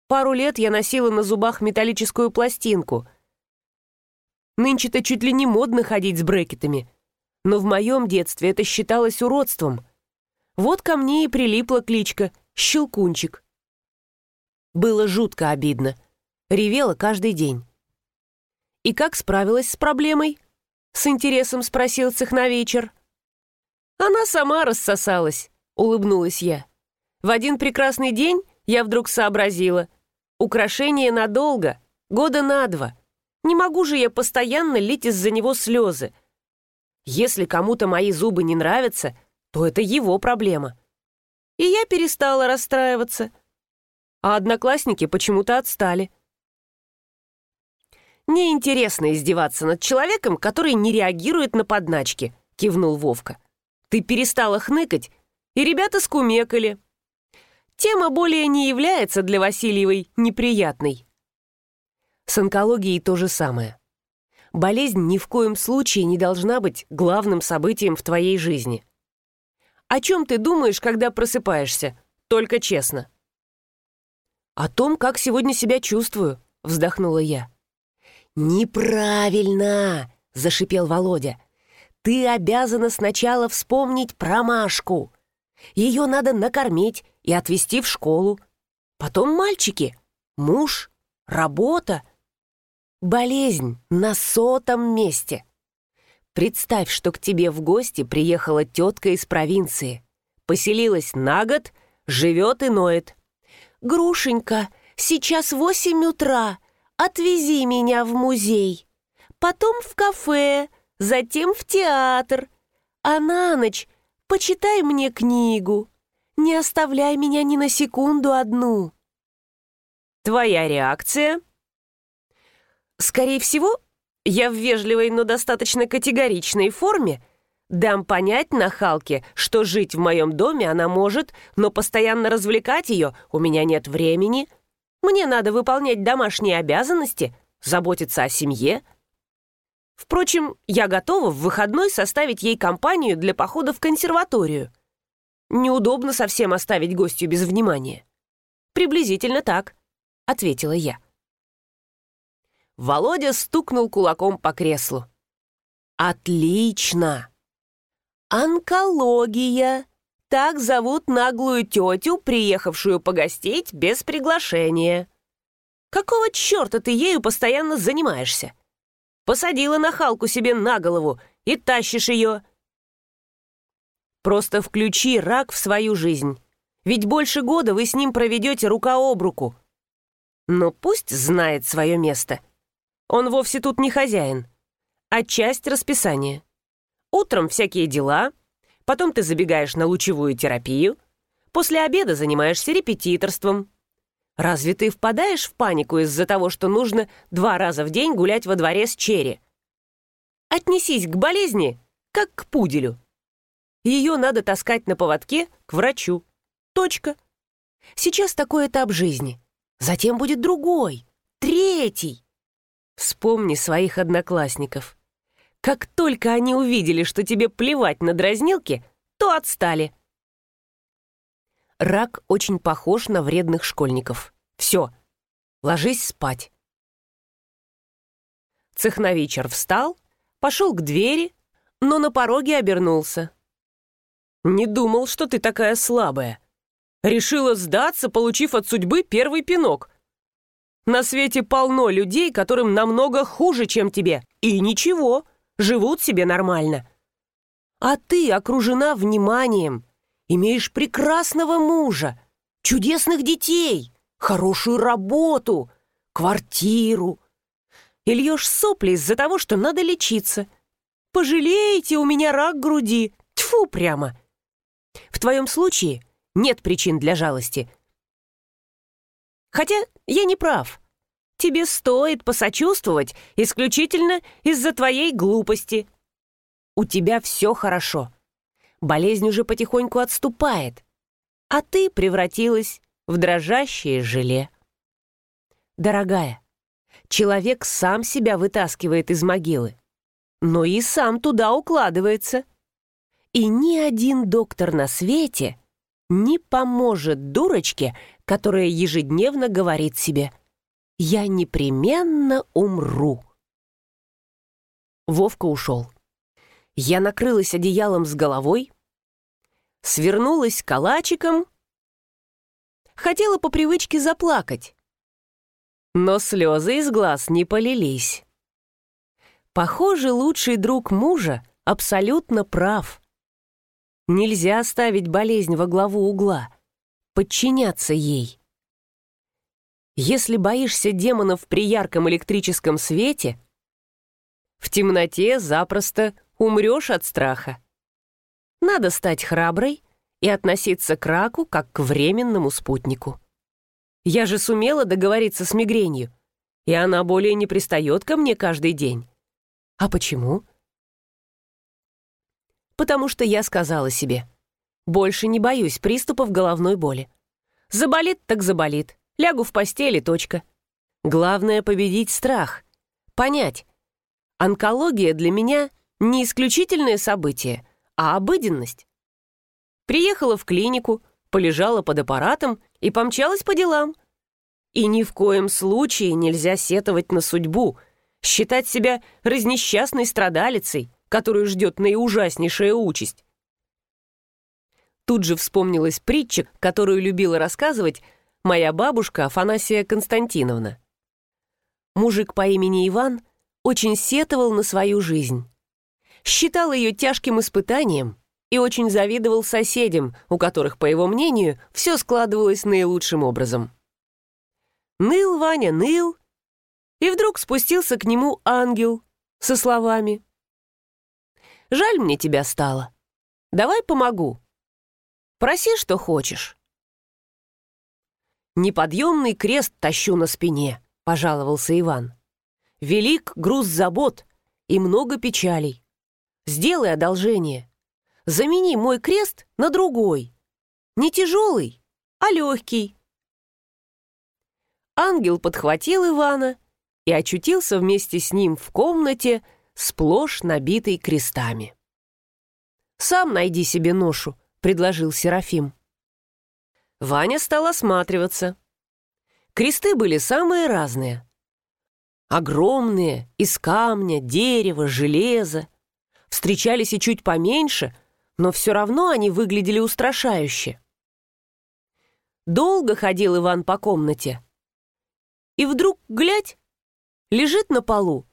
Пару лет я носила на зубах металлическую пластинку. Нынче-то чуть ли не модно ходить с брекетами. Но в моем детстве это считалось уродством. Вот ко мне и прилипла кличка «Щелкунчик». Было жутко обидно. Ревела каждый день. «И как справилась с проблемой?» С интересом спросил цехновечер. «Она сама рассосалась», — улыбнулась я. «В один прекрасный день я вдруг сообразила. Украшение надолго, года на два. Не могу же я постоянно лить из-за него слезы. Если кому-то мои зубы не нравятся, то это его проблема. И я перестала расстраиваться. А одноклассники почему-то отстали. «Неинтересно издеваться над человеком, который не реагирует на подначки», — кивнул Вовка. «Ты перестала хныкать, и ребята скумекали. Тема более не является для Васильевой неприятной». С онкологией то же самое. Болезнь ни в коем случае не должна быть главным событием в твоей жизни. О чем ты думаешь, когда просыпаешься? Только честно. «О том, как сегодня себя чувствую», — вздохнула я. «Неправильно!» — зашипел Володя. «Ты обязана сначала вспомнить про Машку. Ее надо накормить и отвезти в школу. Потом мальчики, муж, работа. Болезнь на сотом месте. Представь, что к тебе в гости приехала тетка из провинции. Поселилась на год, живет и ноет. «Грушенька, сейчас восемь утра отвези меня в музей, потом в кафе, затем в театр, а на ночь почитай мне книгу. Не оставляй меня ни на секунду одну». «Твоя реакция?» «Скорее всего, я в вежливой, но достаточно категоричной форме дам понять нахалке, что жить в моем доме она может, но постоянно развлекать ее у меня нет времени, мне надо выполнять домашние обязанности, заботиться о семье. Впрочем, я готова в выходной составить ей компанию для похода в консерваторию. Неудобно совсем оставить гостью без внимания. Приблизительно так, ответила я. Володя стукнул кулаком по креслу. «Отлично! Онкология!» Так зовут наглую тетю, приехавшую погостить без приглашения. Какого черта ты ею постоянно занимаешься? Посадила нахалку себе на голову и тащишь ее. Просто включи рак в свою жизнь. Ведь больше года вы с ним проведете рука об руку. Но пусть знает свое место. Он вовсе тут не хозяин, а часть расписания. Утром всякие дела — Потом ты забегаешь на лучевую терапию. После обеда занимаешься репетиторством. Разве ты впадаешь в панику из-за того, что нужно два раза в день гулять во дворе с черри? Отнесись к болезни, как к пуделю. Ее надо таскать на поводке к врачу. Точка. Сейчас такой этап жизни. Затем будет другой, третий. Вспомни своих одноклассников. Как только они увидели, что тебе плевать на дразнилки, то отстали. Рак очень похож на вредных школьников. Все, ложись спать. Цехновичер встал, пошел к двери, но на пороге обернулся. «Не думал, что ты такая слабая. Решила сдаться, получив от судьбы первый пинок. На свете полно людей, которым намного хуже, чем тебе. И ничего, живут себе нормально. А ты окружена вниманием, имеешь прекрасного мужа, чудесных детей, хорошую работу, квартиру. И льешь сопли из-за того, что надо лечиться. Пожалеете, у меня рак груди. Тьфу прямо. Твоем случае нет причин для жалости. Хотя я не прав. Тебе стоит посочувствовать исключительно из-за твоей глупости. У тебя все хорошо. Болезнь уже потихоньку отступает, а ты превратилась в дрожащее желе. Дорогая, человек сам себя вытаскивает из могилы, но и сам туда укладывается. И ни один доктор на свете не поможет дурочке, которая ежедневно говорит себе «Я непременно умру». Вовка ушел. Я накрылась одеялом с головой, свернулась калачиком, хотела по привычке заплакать, но слезы из глаз не полились. Похоже, лучший друг мужа абсолютно прав. Нельзя ставить болезнь во главу угла, подчиняться ей. Если боишься демонов при ярком электрическом свете, в темноте запросто умрешь от страха. Надо стать храброй и относиться к раку как к временному спутнику. Я же сумела договориться с мигренью, и она более не пристает ко мне каждый день. А почему? Потому что я сказала себе, больше не боюсь приступов головной боли. Заболит так заболит, лягу в постели, точка. Главное — победить страх, понять. Онкология для меня не исключительное событие, а обыденность. Приехала в клинику, полежала под аппаратом и помчалась по делам. И ни в коем случае нельзя сетовать на судьбу, считать себя разнесчастной страдалицей, которую ждет наиужаснейшая участь. Тут же вспомнилась притча, которую любила рассказывать моя бабушка Афанасия Константиновна. Мужик по имени Иван очень сетовал на свою жизнь. Считал ее тяжким испытанием и очень завидовал соседям, у которых, по его мнению, все складывалось наилучшим образом. Ныл Ваня, ныл, и вдруг спустился к нему ангел со словами «Жаль мне тебя стало. Давай помогу. Проси, что хочешь». «Неподъемный крест тащу на спине», — пожаловался Иван. «Велик груз забот и много печалей. Сделай одолжение. Замени мой крест на другой. Не тяжелый, а легкий. Ангел подхватил Ивана и очутился вместе с ним в комнате, сплошь набитой крестами. «Сам найди себе ношу», — предложил Серафим. Ваня стал осматриваться. Кресты были самые разные. Огромные, из камня, дерева, железа. Встречались и чуть поменьше, но все равно они выглядели устрашающе. Долго ходил Иван по комнате. И вдруг, глядь, лежит на полу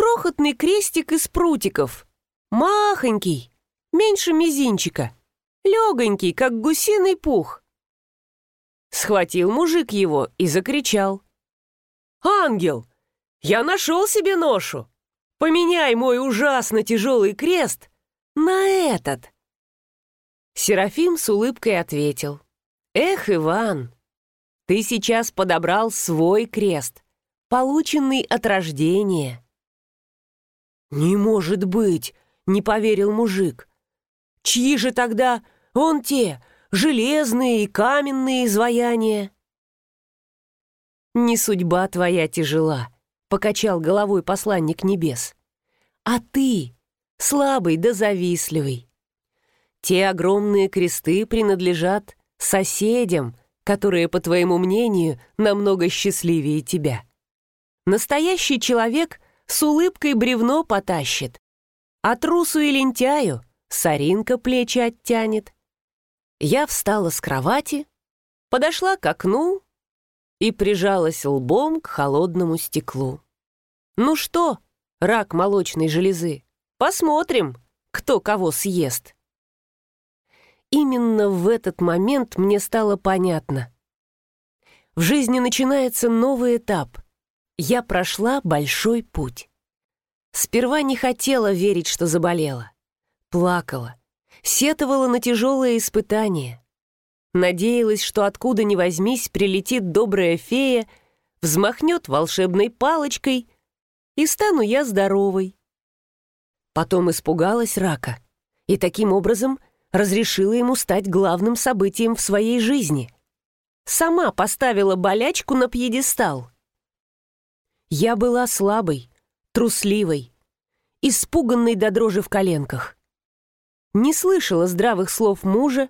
крохотный крестик из прутиков, махонький, меньше мизинчика, легонький, как гусиный пух. Схватил мужик его и закричал. «Ангел, я нашел себе ношу! Поменяй мой ужасно тяжелый крест на этот!» Серафим с улыбкой ответил. «Эх, Иван, ты сейчас подобрал свой крест, полученный от рождения». «Не может быть!» — не поверил мужик. «Чьи же тогда он те, железные и каменные изваяния?» «Не судьба твоя тяжела», — покачал головой посланник небес. «А ты слабый да завистливый. Те огромные кресты принадлежат соседям, которые, по твоему мнению, намного счастливее тебя. Настоящий человек с улыбкой бревно потащит, а трусу и лентяю соринка плечи оттянет. Я встала с кровати, подошла к окну и прижалась лбом к холодному стеклу. Ну что, рак молочной железы, Посмотрим, кто кого съест. Именно в этот момент мне стало понятно. В жизни начинается новый этап. Я прошла большой путь. Сперва не хотела верить, что заболела. Плакала, сетовала на тяжелые испытания. Надеялась, что откуда ни возьмись прилетит добрая фея, взмахнет волшебной палочкой, и стану я здоровой. Потом испугалась рака и таким образом разрешила ему стать главным событием в своей жизни. Сама поставила болячку на пьедестал. Я была слабой, трусливой, испуганной до дрожи в коленках. Не слышала здравых слов мужа,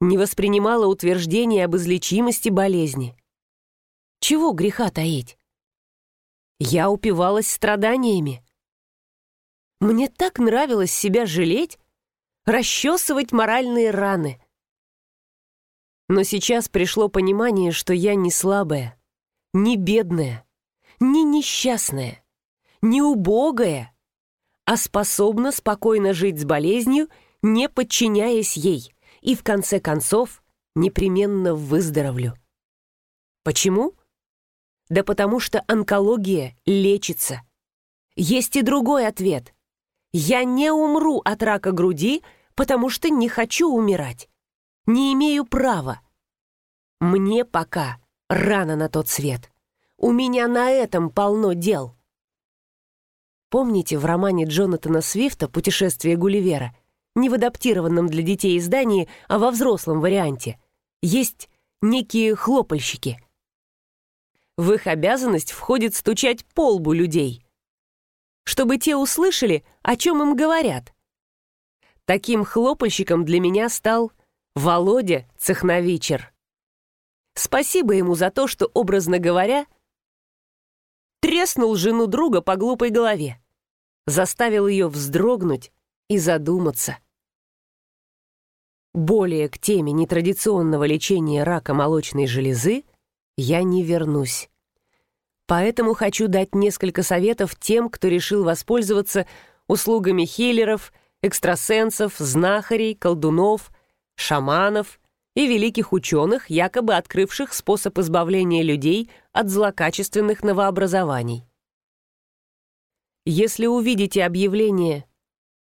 не воспринимала утверждения об излечимости болезни. Чего греха таить? Я упивалась страданиями. Мне так нравилось себя жалеть, расчесывать моральные раны. Но сейчас пришло понимание, что я не слабая, не бедная, не несчастная, не убогая, а способна спокойно жить с болезнью, не подчиняясь ей, и в конце концов непременно выздоровлю. Почему? Да потому что онкология лечится. Есть и другой ответ. Я не умру от рака груди, потому что не хочу умирать. Не имею права. Мне пока рано на тот свет. У меня на этом полно дел. Помните в романе Джонатана Свифта «Путешествие Гулливера», не в адаптированном для детей издании, а во взрослом варианте, есть некие хлопальщики. В их обязанность входит стучать по лбу людей, чтобы те услышали, о чем им говорят. Таким хлопальщиком для меня стал Володя Цехновичер. Спасибо ему за то, что, образно говоря, треснул жену друга по глупой голове, заставил ее вздрогнуть и задуматься. Более к теме нетрадиционного лечения рака молочной железы я не вернусь. Поэтому хочу дать несколько советов тем, кто решил воспользоваться услугами хиллеров, экстрасенсов, знахарей, колдунов, шаманов и великих ученых, якобы открывших способ избавления людей от злокачественных новообразований. Если увидите объявление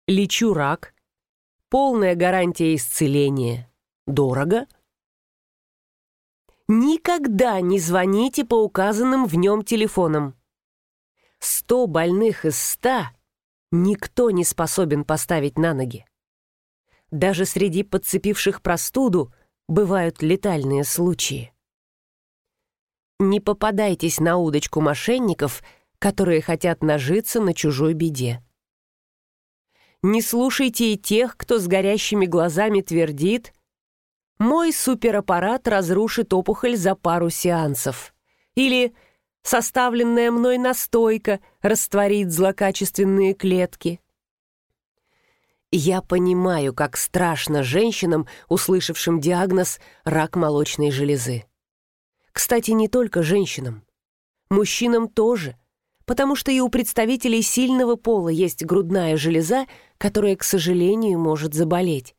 «Лечу рак», «Полная гарантия исцеления», «Дорого», никогда не звоните по указанным в нем телефонам. Сто больных из ста никто не способен поставить на ноги. Даже среди подцепивших простуду бывают летальные случаи. Не попадайтесь на удочку мошенников, которые хотят нажиться на чужой беде. Не слушайте и тех, кто с горящими глазами твердит «Мой супераппарат разрушит опухоль за пару сеансов» или «Составленная мной настойка растворит злокачественные клетки». Я понимаю, как страшно женщинам, услышавшим диагноз «рак молочной железы». Кстати, не только женщинам. Мужчинам тоже, потому что и у представителей сильного пола есть грудная железа, которая, к сожалению, может заболеть.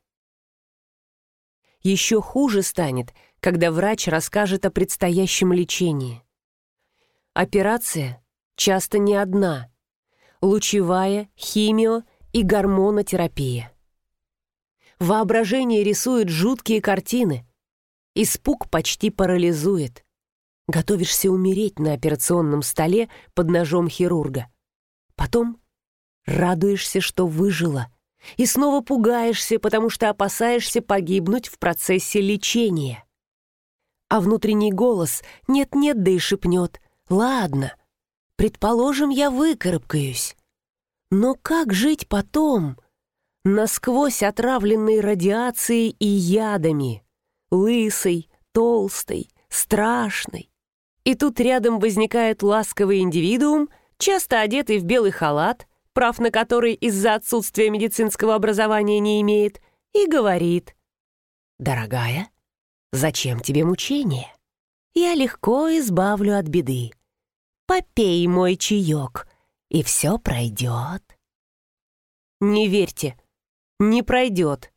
Еще хуже станет, когда врач расскажет о предстоящем лечении. Операция часто не одна. Лучевая, химио и гормонотерапия. Воображение рисует жуткие картины. Испуг почти парализует. Готовишься умереть на операционном столе под ножом хирурга. Потом радуешься, что выжила. И снова пугаешься, потому что опасаешься погибнуть в процессе лечения. А внутренний голос нет-нет, да и шепнет. «Ладно, предположим, я выкарабкаюсь. Но как жить потом?» насквозь отравленной радиацией и ядами, лысой, толстой, страшной. И тут рядом возникает ласковый индивидуум, часто одетый в белый халат, прав на который из-за отсутствия медицинского образования не имеет, и говорит «Дорогая, зачем тебе мучение? Я легко избавлю от беды. Попей мой чаек, и все пройдет». Не верьте, не пройдет.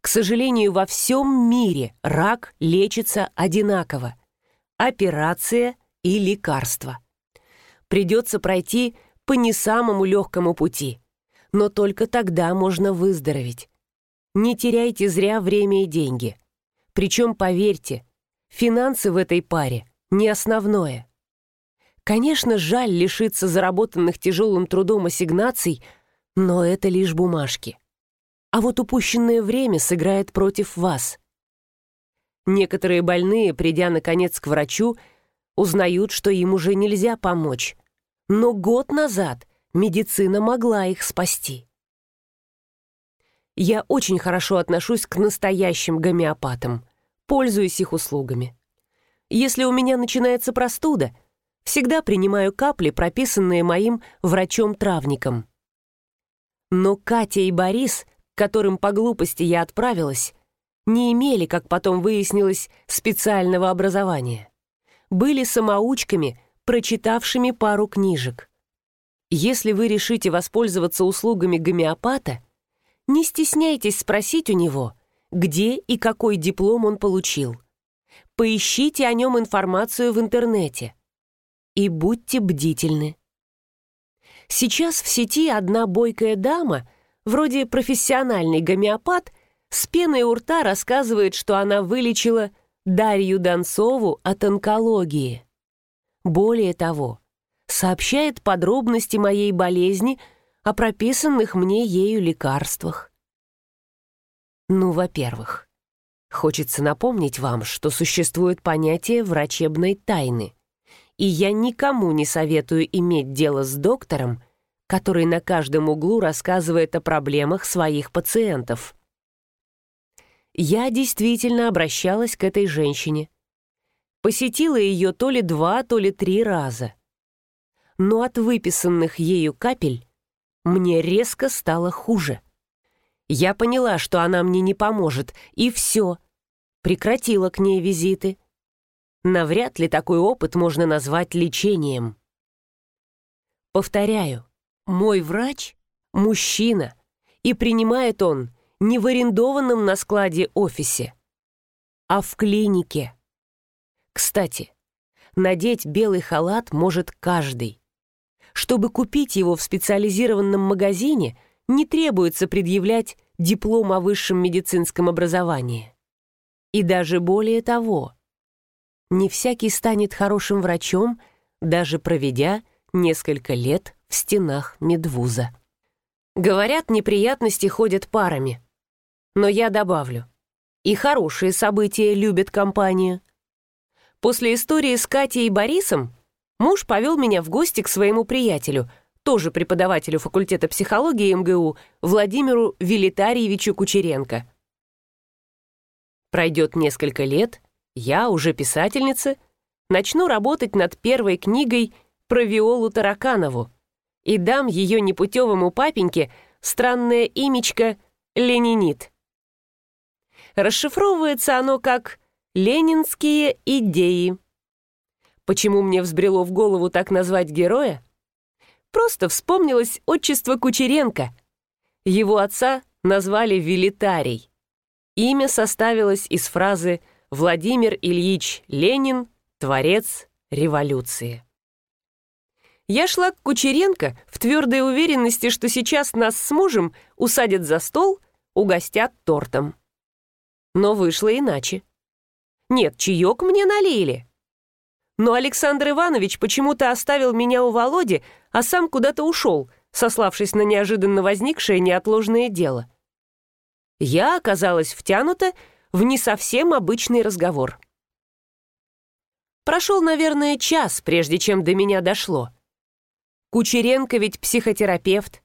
К сожалению, во всем мире рак лечится одинаково. Операция и лекарство. Придется пройти по не самому легкому пути. Но только тогда можно выздороветь. Не теряйте зря время и деньги. Причем, поверьте, финансы в этой паре не основное. Конечно, жаль лишиться заработанных тяжелым трудом ассигнаций, но это лишь бумажки. А вот упущенное время сыграет против вас. Некоторые больные, придя наконец к врачу, узнают, что им уже нельзя помочь. Но год назад медицина могла их спасти. Я очень хорошо отношусь к настоящим гомеопатам, пользуюсь их услугами. Если у меня начинается простуда, всегда принимаю капли, прописанные моим врачом-травником. Но Катя и Борис, к которым по глупости я отправилась, не имели, как потом выяснилось, специального образования. Были самоучками, прочитавшими пару книжек. Если вы решите воспользоваться услугами гомеопата – не стесняйтесь спросить у него, где и какой диплом он получил. Поищите о нем информацию в интернете. И будьте бдительны. Сейчас в сети одна бойкая дама, вроде профессиональный гомеопат, с пеной у рта рассказывает, что она вылечила Дарью Донцову от онкологии. Более того, сообщает подробности моей болезни – о прописанных мне ею лекарствах. Ну, во-первых, хочется напомнить вам, что существует понятие врачебной тайны, и я никому не советую иметь дело с доктором, который на каждом углу рассказывает о проблемах своих пациентов. Я действительно обращалась к этой женщине. Посетила ее то ли два, то ли три раза. Но от выписанных ею капель мне резко стало хуже. Я поняла, что она мне не поможет, и все. Прекратила к ней визиты. Навряд ли такой опыт можно назвать лечением. Повторяю, мой врач — мужчина, и принимает он не в арендованном на складе офисе, а в клинике. Кстати, надеть белый халат может каждый. Чтобы купить его в специализированном магазине, не требуется предъявлять диплом о высшем медицинском образовании. И даже более того, не всякий станет хорошим врачом, даже проведя несколько лет в стенах медвуза. Говорят, неприятности ходят парами. Но я добавлю, и хорошие события любят компанию. После истории с Катей и Борисом Муж повел меня в гости к своему приятелю, тоже преподавателю факультета психологии МГУ, Владимиру Велитарьевичу Кучеренко. Пройдет несколько лет, я, уже писательница, начну работать над первой книгой про Виолу Тараканову и дам ее непутевому папеньке странное имечко «Ленинит». Расшифровывается оно как «Ленинские идеи». Почему мне взбрело в голову так назвать героя? Просто вспомнилось отчество Кучеренко. Его отца назвали Велитарий. Имя составилось из фразы «Владимир Ильич Ленин, творец революции». Я шла к Кучеренко в твердой уверенности, что сейчас нас с мужем усадят за стол, угостят тортом. Но вышло иначе. Нет, чаек мне налили, но Александр Иванович почему-то оставил меня у Володи, а сам куда-то ушел, сославшись на неожиданно возникшее неотложное дело. Я оказалась втянута в не совсем обычный разговор. Прошел, наверное, час, прежде чем до меня дошло. Кучеренко ведь психотерапевт.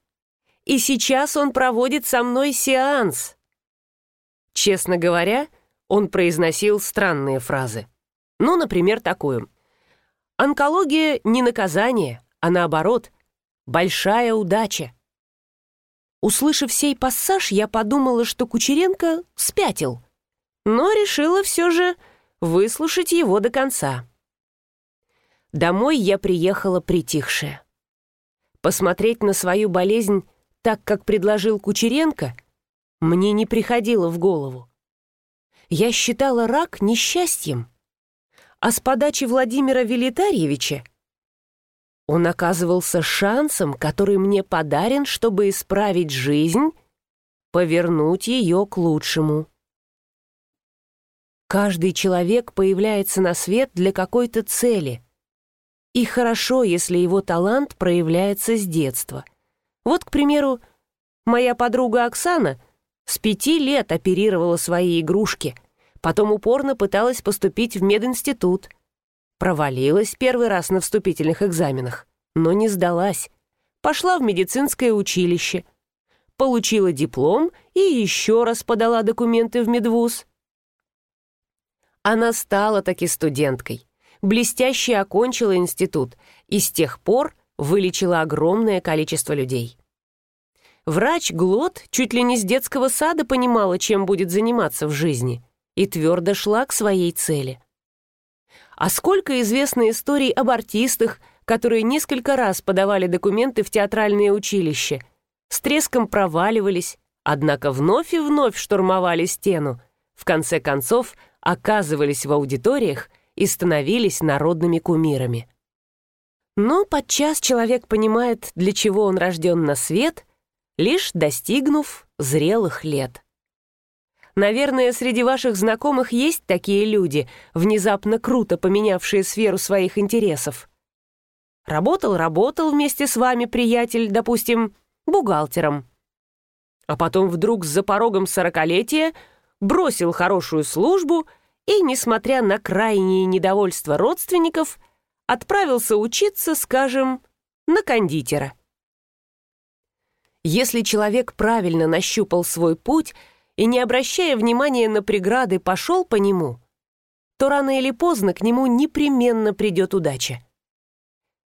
И сейчас он проводит со мной сеанс. Честно говоря, он произносил странные фразы. Ну, например, такую. Онкология не наказание, а наоборот, большая удача. Услышав сей пассаж, я подумала, что Кучеренко спятил, но решила все же выслушать его до конца. Домой я приехала притихшая. Посмотреть на свою болезнь так, как предложил Кучеренко, мне не приходило в голову. Я считала рак несчастьем а с подачи Владимира Велитарьевича он оказывался шансом, который мне подарен, чтобы исправить жизнь, повернуть ее к лучшему. Каждый человек появляется на свет для какой-то цели. И хорошо, если его талант проявляется с детства. Вот, к примеру, моя подруга Оксана с пяти лет оперировала свои игрушки, потом упорно пыталась поступить в мединститут. Провалилась первый раз на вступительных экзаменах, но не сдалась. Пошла в медицинское училище, получила диплом и еще раз подала документы в медвуз. Она стала таки студенткой блестяще окончила институт и с тех пор вылечила огромное количество людей. Врач Глот чуть ли не с детского сада понимала, чем будет заниматься в жизни, и твердо шла к своей цели. А сколько известно историй об артистах, которые несколько раз подавали документы в театральное училище, с треском проваливались, однако вновь и вновь штурмовали стену, в конце концов оказывались в аудиториях и становились народными кумирами. Но подчас человек понимает, для чего он рожден на свет, лишь достигнув зрелых лет. Наверное, среди ваших знакомых есть такие люди, внезапно круто поменявшие сферу своих интересов. Работал-работал вместе с вами приятель, допустим, бухгалтером. А потом вдруг за порогом сорокалетия бросил хорошую службу — и, несмотря на крайнее недовольство родственников, отправился учиться, скажем, на кондитера. Если человек правильно нащупал свой путь и, не обращая внимания на преграды, пошел по нему, то рано или поздно к нему непременно придет удача.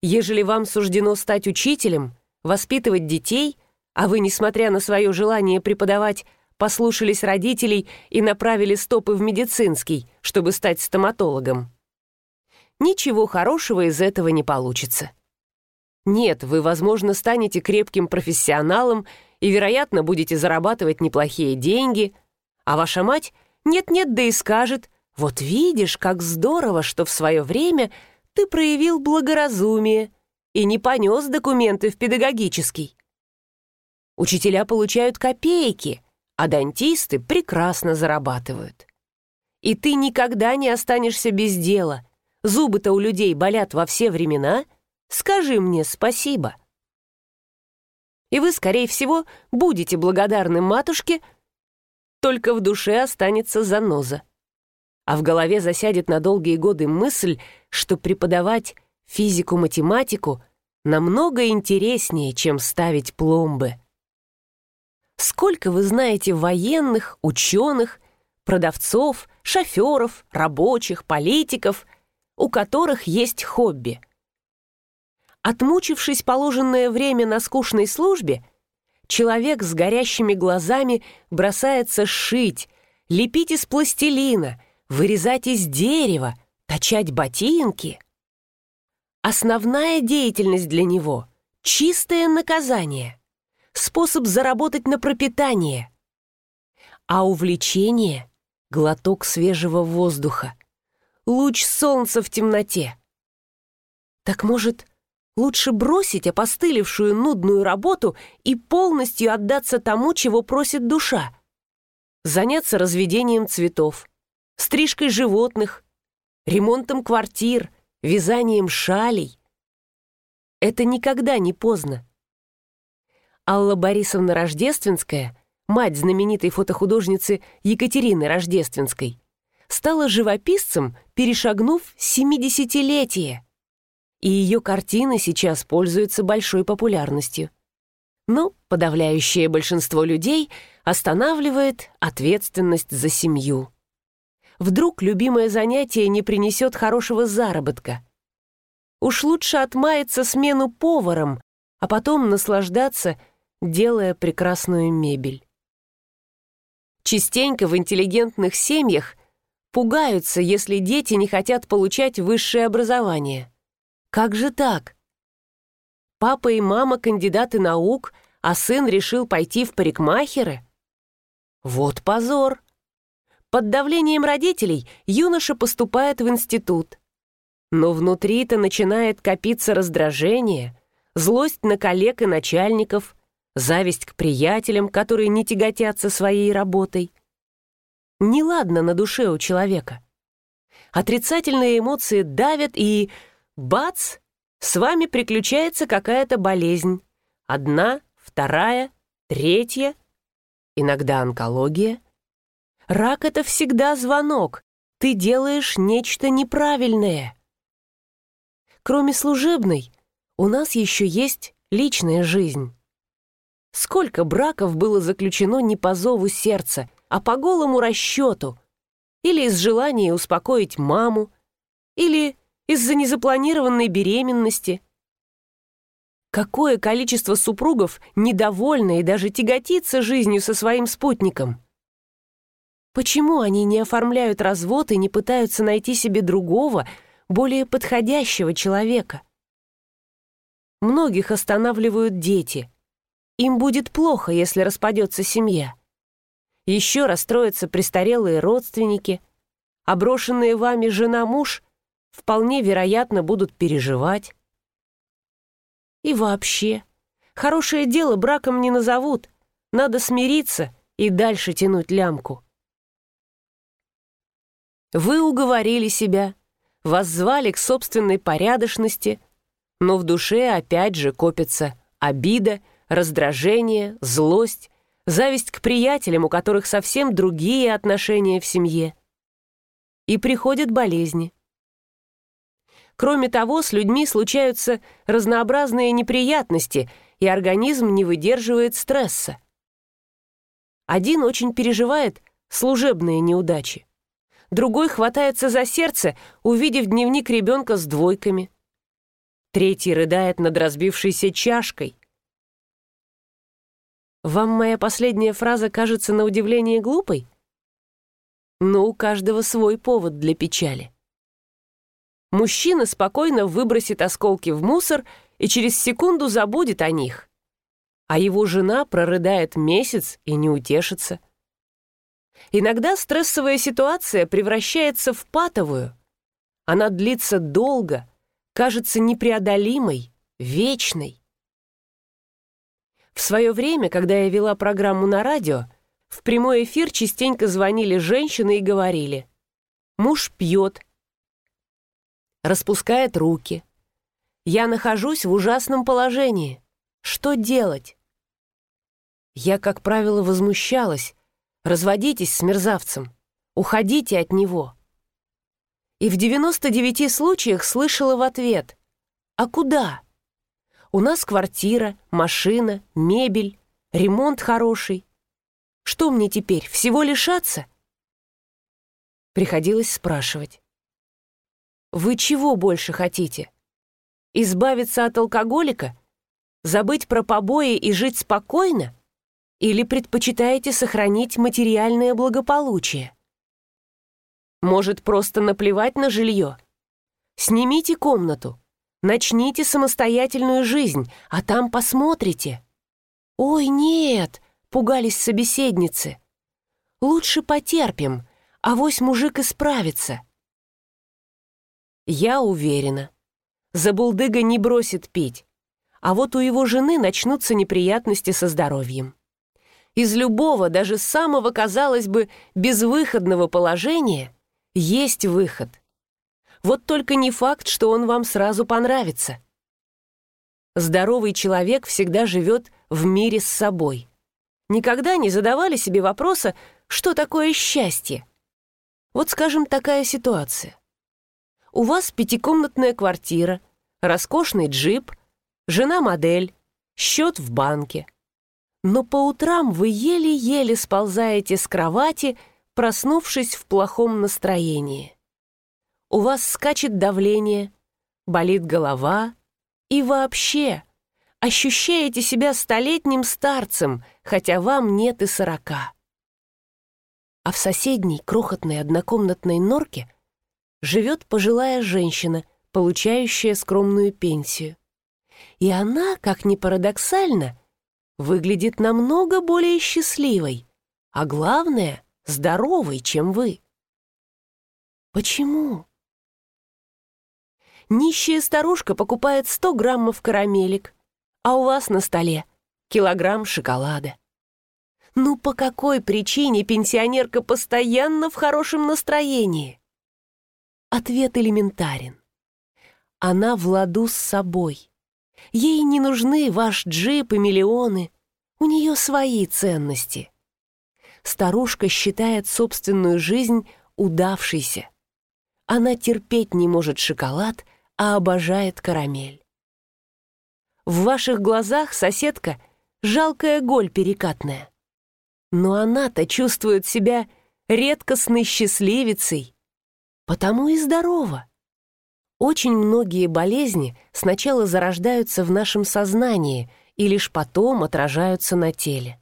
Ежели вам суждено стать учителем, воспитывать детей, а вы, несмотря на свое желание преподавать, послушались родителей и направили стопы в медицинский, чтобы стать стоматологом. Ничего хорошего из этого не получится. Нет, вы, возможно, станете крепким профессионалом и, вероятно, будете зарабатывать неплохие деньги, а ваша мать нет-нет, да и скажет, вот видишь, как здорово, что в свое время ты проявил благоразумие и не понес документы в педагогический. Учителя получают копейки — а дантисты прекрасно зарабатывают. И ты никогда не останешься без дела. Зубы-то у людей болят во все времена. Скажи мне спасибо. И вы, скорее всего, будете благодарны матушке, только в душе останется заноза. А в голове засядет на долгие годы мысль, что преподавать физику-математику намного интереснее, чем ставить пломбы. Сколько вы знаете военных, ученых, продавцов, шоферов, рабочих, политиков, у которых есть хобби? Отмучившись положенное время на скучной службе, человек с горящими глазами бросается шить, лепить из пластилина, вырезать из дерева, точать ботинки. Основная деятельность для него — чистое наказание способ заработать на пропитание. А увлечение — глоток свежего воздуха, луч солнца в темноте. Так может, лучше бросить опостылевшую нудную работу и полностью отдаться тому, чего просит душа? Заняться разведением цветов, стрижкой животных, ремонтом квартир, вязанием шалей. Это никогда не поздно. Алла Борисовна Рождественская, мать знаменитой фотохудожницы Екатерины Рождественской, стала живописцем, перешагнув семидесятилетие. И ее картины сейчас пользуются большой популярностью. Но подавляющее большинство людей останавливает ответственность за семью. Вдруг любимое занятие не принесет хорошего заработка. Уж лучше отмаяться смену поваром, а потом наслаждаться делая прекрасную мебель. Частенько в интеллигентных семьях пугаются, если дети не хотят получать высшее образование. Как же так? Папа и мама кандидаты наук, а сын решил пойти в парикмахеры? Вот позор! Под давлением родителей юноша поступает в институт. Но внутри-то начинает копиться раздражение, злость на коллег и начальников, зависть к приятелям, которые не тяготятся своей работой. неладно на душе у человека. Отрицательные эмоции давят и... Бац! С вами приключается какая-то болезнь. Одна, вторая, третья. Иногда онкология. Рак — это всегда звонок. Ты делаешь нечто неправильное. Кроме служебной, у нас еще есть личная жизнь. Сколько браков было заключено не по зову сердца, а по голому расчету, или из желания успокоить маму, или из-за незапланированной беременности. Какое количество супругов недовольно и даже тяготится жизнью со своим спутником? Почему они не оформляют развод и не пытаются найти себе другого, более подходящего человека? Многих останавливают дети. Им будет плохо, если распадется семья. Еще расстроятся престарелые родственники, а брошенные вами жена-муж вполне вероятно будут переживать. И вообще, хорошее дело браком не назовут, надо смириться и дальше тянуть лямку. Вы уговорили себя, воззвали к собственной порядочности, но в душе опять же копится обида, раздражение, злость, зависть к приятелям, у которых совсем другие отношения в семье. И приходят болезни. Кроме того, с людьми случаются разнообразные неприятности, и организм не выдерживает стресса. Один очень переживает служебные неудачи. Другой хватается за сердце, увидев дневник ребенка с двойками. Третий рыдает над разбившейся чашкой. Вам моя последняя фраза кажется на удивление глупой? Но у каждого свой повод для печали. Мужчина спокойно выбросит осколки в мусор и через секунду забудет о них. А его жена прорыдает месяц и не утешится. Иногда стрессовая ситуация превращается в патовую. Она длится долго, кажется непреодолимой, вечной. В свое время, когда я вела программу на радио, в прямой эфир частенько звонили женщины и говорили «Муж пьет, распускает руки. Я нахожусь в ужасном положении. Что делать?» Я, как правило, возмущалась. «Разводитесь с мерзавцем. Уходите от него». И в 99 случаях слышала в ответ «А куда?» У нас квартира, машина, мебель, ремонт хороший. Что мне теперь, всего лишаться? Приходилось спрашивать. Вы чего больше хотите? Избавиться от алкоголика? Забыть про побои и жить спокойно? Или предпочитаете сохранить материальное благополучие? Может, просто наплевать на жилье? Снимите комнату, Начните самостоятельную жизнь, а там посмотрите». «Ой, нет!» — пугались собеседницы. «Лучше потерпим, а вось мужик исправится». Я уверена, Забулдыга не бросит пить, а вот у его жены начнутся неприятности со здоровьем. Из любого, даже самого, казалось бы, безвыходного положения есть выход — вот только не факт, что он вам сразу понравится. Здоровый человек всегда живет в мире с собой. Никогда не задавали себе вопроса, что такое счастье. Вот, скажем, такая ситуация. У вас пятикомнатная квартира, роскошный джип, жена-модель, счет в банке. Но по утрам вы еле-еле сползаете с кровати, проснувшись в плохом настроении у вас скачет давление, болит голова и вообще ощущаете себя столетним старцем, хотя вам нет и сорока. А в соседней крохотной однокомнатной норке живет пожилая женщина, получающая скромную пенсию. И она, как ни парадоксально, выглядит намного более счастливой, а главное, здоровой, чем вы. Почему? Нищая старушка покупает 100 граммов карамелек, а у вас на столе килограмм шоколада. Ну по какой причине пенсионерка постоянно в хорошем настроении? Ответ элементарен. Она в ладу с собой. Ей не нужны ваш джип и миллионы. У нее свои ценности. Старушка считает собственную жизнь удавшейся. Она терпеть не может шоколад, а обожает карамель. В ваших глазах соседка — жалкая голь перекатная. Но она-то чувствует себя редкостной счастливицей, потому и здорова. Очень многие болезни сначала зарождаются в нашем сознании и лишь потом отражаются на теле.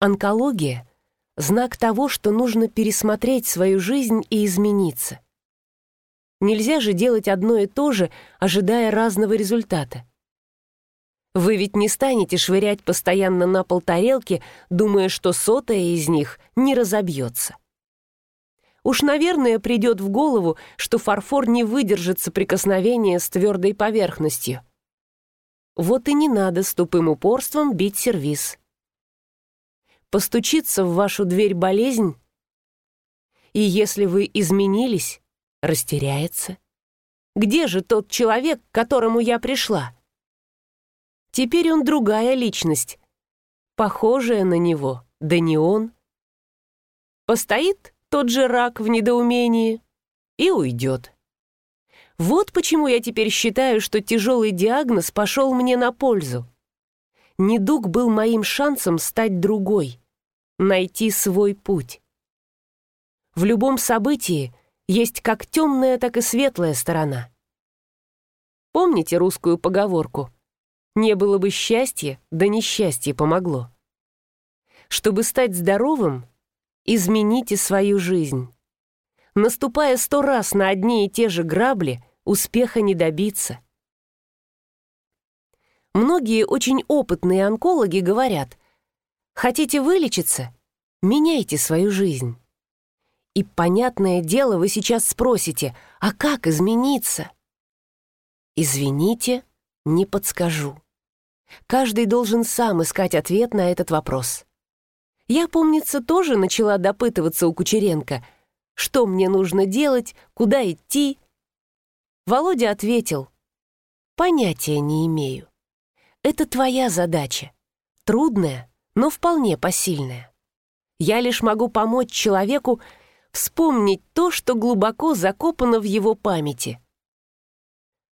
Онкология — знак того, что нужно пересмотреть свою жизнь и измениться. Нельзя же делать одно и то же, ожидая разного результата. Вы ведь не станете швырять постоянно на пол тарелки, думая, что сотая из них не разобьется. Уж, наверное, придет в голову, что фарфор не выдержит соприкосновения с твердой поверхностью. Вот и не надо с тупым упорством бить сервиз. Постучится в вашу дверь болезнь, и если вы изменились, растеряется. Где же тот человек, к которому я пришла? Теперь он другая личность, похожая на него, да не он. Постоит тот же рак в недоумении и уйдет. Вот почему я теперь считаю, что тяжелый диагноз пошел мне на пользу. Недуг был моим шансом стать другой, найти свой путь. В любом событии есть как темная, так и светлая сторона. Помните русскую поговорку не было бы счастья, да несчастье помогло. Чтобы стать здоровым, измените свою жизнь. Наступая сто раз на одни и те же грабли, успеха не добиться. Многие очень опытные онкологи говорят, хотите вылечиться, меняйте свою жизнь. И, понятное дело, вы сейчас спросите, а как измениться? Извините, не подскажу. Каждый должен сам искать ответ на этот вопрос. Я, помнится, тоже начала допытываться у Кучеренко, что мне нужно делать, куда идти. Володя ответил, «Понятия не имею. Это твоя задача. Трудная, но вполне посильная. Я лишь могу помочь человеку вспомнить то, что глубоко закопано в его памяти.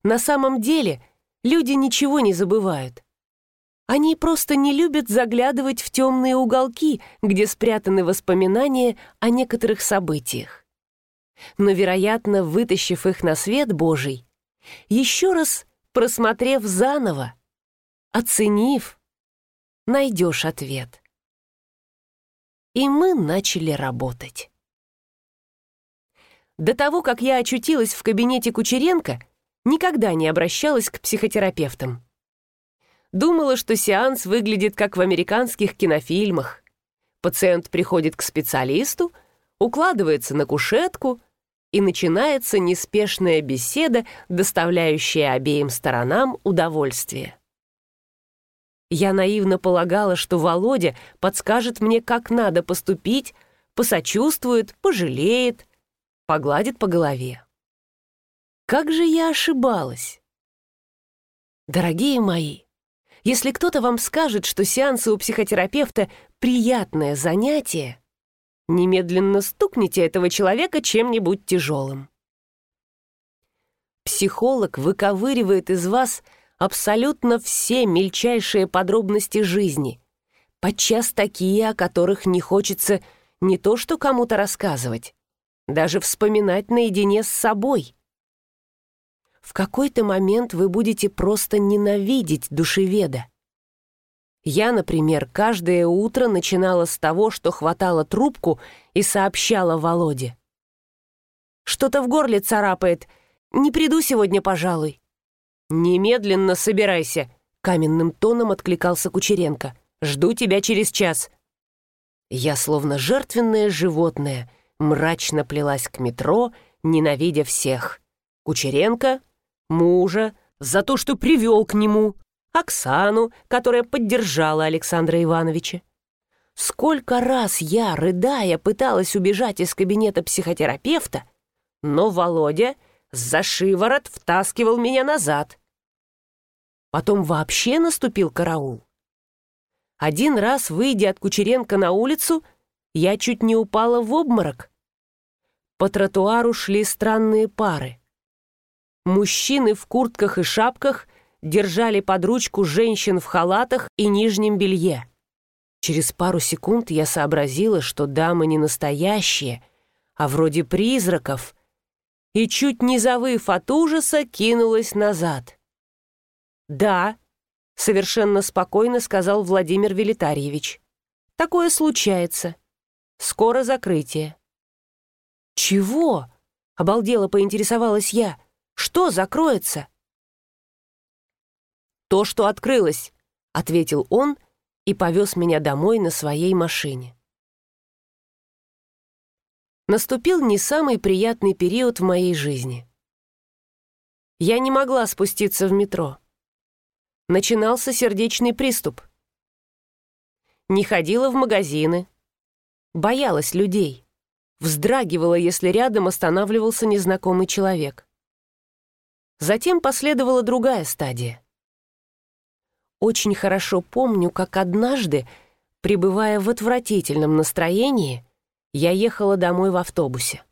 На самом деле люди ничего не забывают. Они просто не любят заглядывать в темные уголки, где спрятаны воспоминания о некоторых событиях. Но, вероятно, вытащив их на свет Божий, еще раз просмотрев заново, оценив, найдешь ответ. И мы начали работать. До того, как я очутилась в кабинете Кучеренко, никогда не обращалась к психотерапевтам. Думала, что сеанс выглядит как в американских кинофильмах. Пациент приходит к специалисту, укладывается на кушетку, и начинается неспешная беседа, доставляющая обеим сторонам удовольствие. Я наивно полагала, что Володя подскажет мне, как надо поступить, посочувствует, пожалеет, погладит по голове. Как же я ошибалась! Дорогие мои, если кто-то вам скажет, что сеансы у психотерапевта — приятное занятие, немедленно стукните этого человека чем-нибудь тяжелым. Психолог выковыривает из вас абсолютно все мельчайшие подробности жизни, подчас такие, о которых не хочется не то что кому-то рассказывать, даже вспоминать наедине с собой в какой-то момент вы будете просто ненавидеть душеведа. Я, например, каждое утро начинала с того, что хватала трубку и сообщала Володе. «Что-то в горле царапает. Не приду сегодня, пожалуй». «Немедленно собирайся», — каменным тоном откликался Кучеренко. «Жду тебя через час». Я, словно жертвенное животное, мрачно плелась к метро, ненавидя всех. Кучеренко, мужа, за то, что привел к нему, Оксану, которая поддержала Александра Ивановича, сколько раз я, рыдая, пыталась убежать из кабинета психотерапевта, но Володя за шиворот втаскивал меня назад. Потом вообще наступил караул. Один раз, выйдя от Кучеренко на улицу, я чуть не упала в обморок. По тротуару шли странные пары. Мужчины в куртках и шапках держали под ручку женщин в халатах и нижнем белье. Через пару секунд я сообразила, что дамы не настоящие, а вроде призраков, и чуть не завыв от ужаса, кинулась назад. «Да», — совершенно спокойно сказал Владимир Велитарьевич. «Такое случается. Скоро закрытие». «Чего?» — обалдело поинтересовалась я. «Что закроется?» «То, что открылось», — ответил он и повез меня домой на своей машине. Наступил не самый приятный период в моей жизни. Я не могла спуститься в метро. Начинался сердечный приступ. Не ходила в магазины. Боялась людей. Вздрагивала, если рядом останавливался незнакомый человек. Затем последовала другая стадия. Очень хорошо помню, как однажды, пребывая в отвратительном настроении, я ехала домой в автобусе.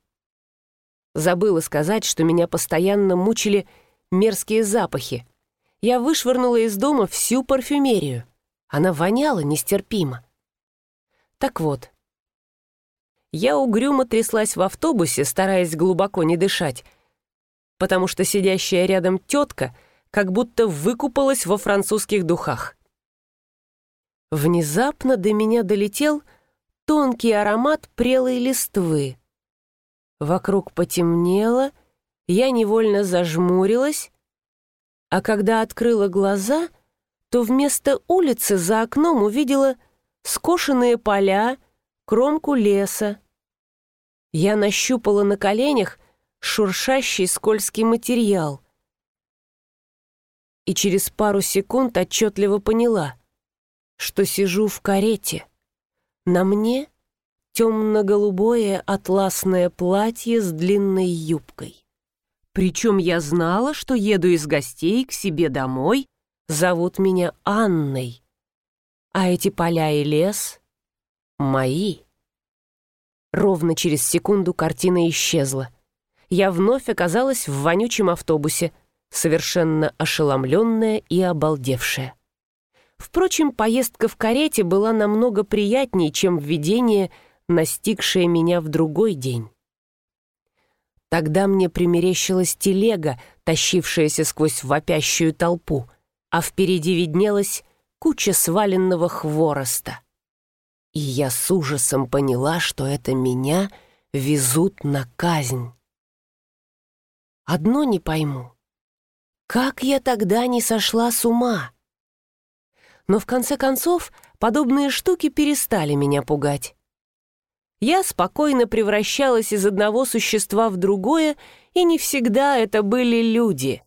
Забыла сказать, что меня постоянно мучили мерзкие запахи. Я вышвырнула из дома всю парфюмерию. Она воняла нестерпимо. Так вот, я угрюмо тряслась в автобусе, стараясь глубоко не дышать, потому что сидящая рядом тетка — как будто выкупалась во французских духах. Внезапно до меня долетел тонкий аромат прелой листвы. Вокруг потемнело, я невольно зажмурилась, а когда открыла глаза, то вместо улицы за окном увидела скошенные поля, кромку леса. Я нащупала на коленях шуршащий скользкий материал и через пару секунд отчетливо поняла, что сижу в карете. На мне темно-голубое атласное платье с длинной юбкой. Причем я знала, что еду из гостей к себе домой, зовут меня Анной, а эти поля и лес — мои. Ровно через секунду картина исчезла. Я вновь оказалась в вонючем автобусе — совершенно ошеломленная и обалдевшая. Впрочем, поездка в карете была намного приятнее, чем введение, настигшее меня в другой день. Тогда мне примерещилась телега, тащившаяся сквозь вопящую толпу, а впереди виднелась куча сваленного хвороста. И я с ужасом поняла, что это меня везут на казнь. Одно не пойму. Как я тогда не сошла с ума? Но в конце концов подобные штуки перестали меня пугать. Я спокойно превращалась из одного существа в другое, и не всегда это были люди.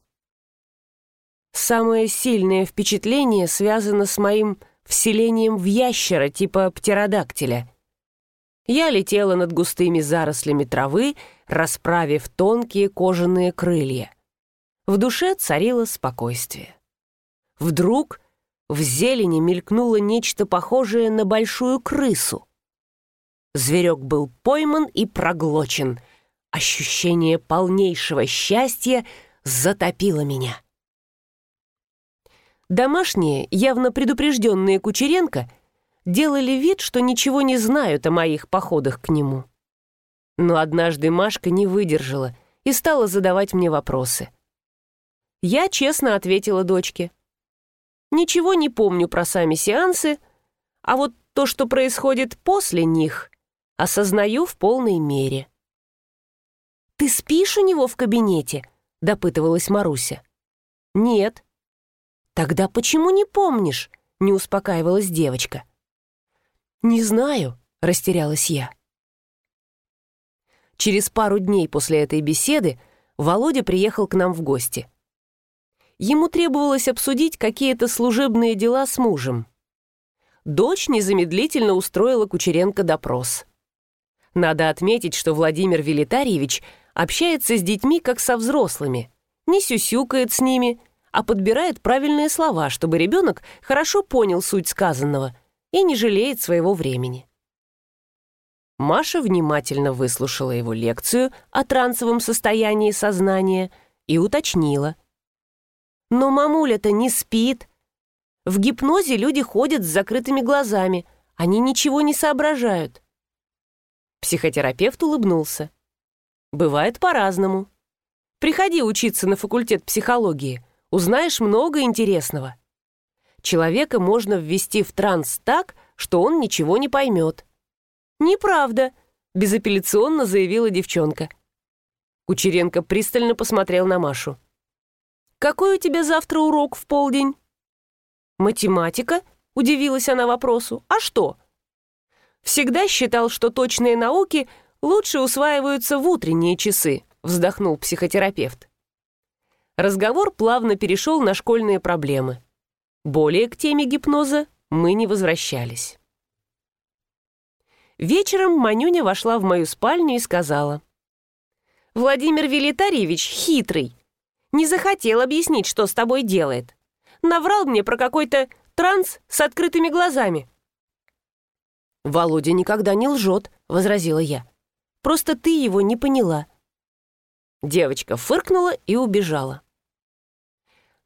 Самое сильное впечатление связано с моим вселением в ящера типа птеродактиля. Я летела над густыми зарослями травы, расправив тонкие кожаные крылья. В душе царило спокойствие. Вдруг в зелени мелькнуло нечто похожее на большую крысу. Зверек был пойман и проглочен. Ощущение полнейшего счастья затопило меня. Домашние, явно предупрежденные Кучеренко, делали вид, что ничего не знают о моих походах к нему. Но однажды Машка не выдержала и стала задавать мне вопросы. Я честно ответила дочке. Ничего не помню про сами сеансы, а вот то, что происходит после них, осознаю в полной мере. «Ты спишь у него в кабинете?» — допытывалась Маруся. «Нет». «Тогда почему не помнишь?» — не успокаивалась девочка. «Не знаю», — растерялась я. Через пару дней после этой беседы Володя приехал к нам в гости. Ему требовалось обсудить какие-то служебные дела с мужем. дочь незамедлительно устроила Кучеренко допрос. Надо отметить, что Владимир Велитарьевич общается с детьми как со взрослыми, не сюсюкает с ними, а подбирает правильные слова, чтобы ребенок хорошо понял суть сказанного и не жалеет своего времени. Маша внимательно выслушала его лекцию о трансовом состоянии сознания и уточнила. «Но мамуля-то не спит. В гипнозе люди ходят с закрытыми глазами, они ничего не соображают». Психотерапевт улыбнулся. «Бывает по-разному. Приходи учиться на факультет психологии, узнаешь много интересного. Человека можно ввести в транс так, что он ничего не поймет. «Неправда», — безапелляционно заявила девчонка. Кучеренко пристально посмотрел на Машу. «Какой у тебя завтра урок в полдень?» «Математика?» — удивилась она вопросу. «А что?» «Всегда считал, что точные науки лучше усваиваются в утренние часы», — вздохнул психотерапевт. Разговор плавно перешел на школьные проблемы. Более к теме гипноза мы не возвращались. Вечером Манюня вошла в мою спальню и сказала. «Владимир Велитарьевич хитрый. Не захотел объяснить, что с тобой делает. Наврал мне про какой-то транс с открытыми глазами». «Володя никогда не лжет», — возразила я. «Просто ты его не поняла». Девочка фыркнула и убежала.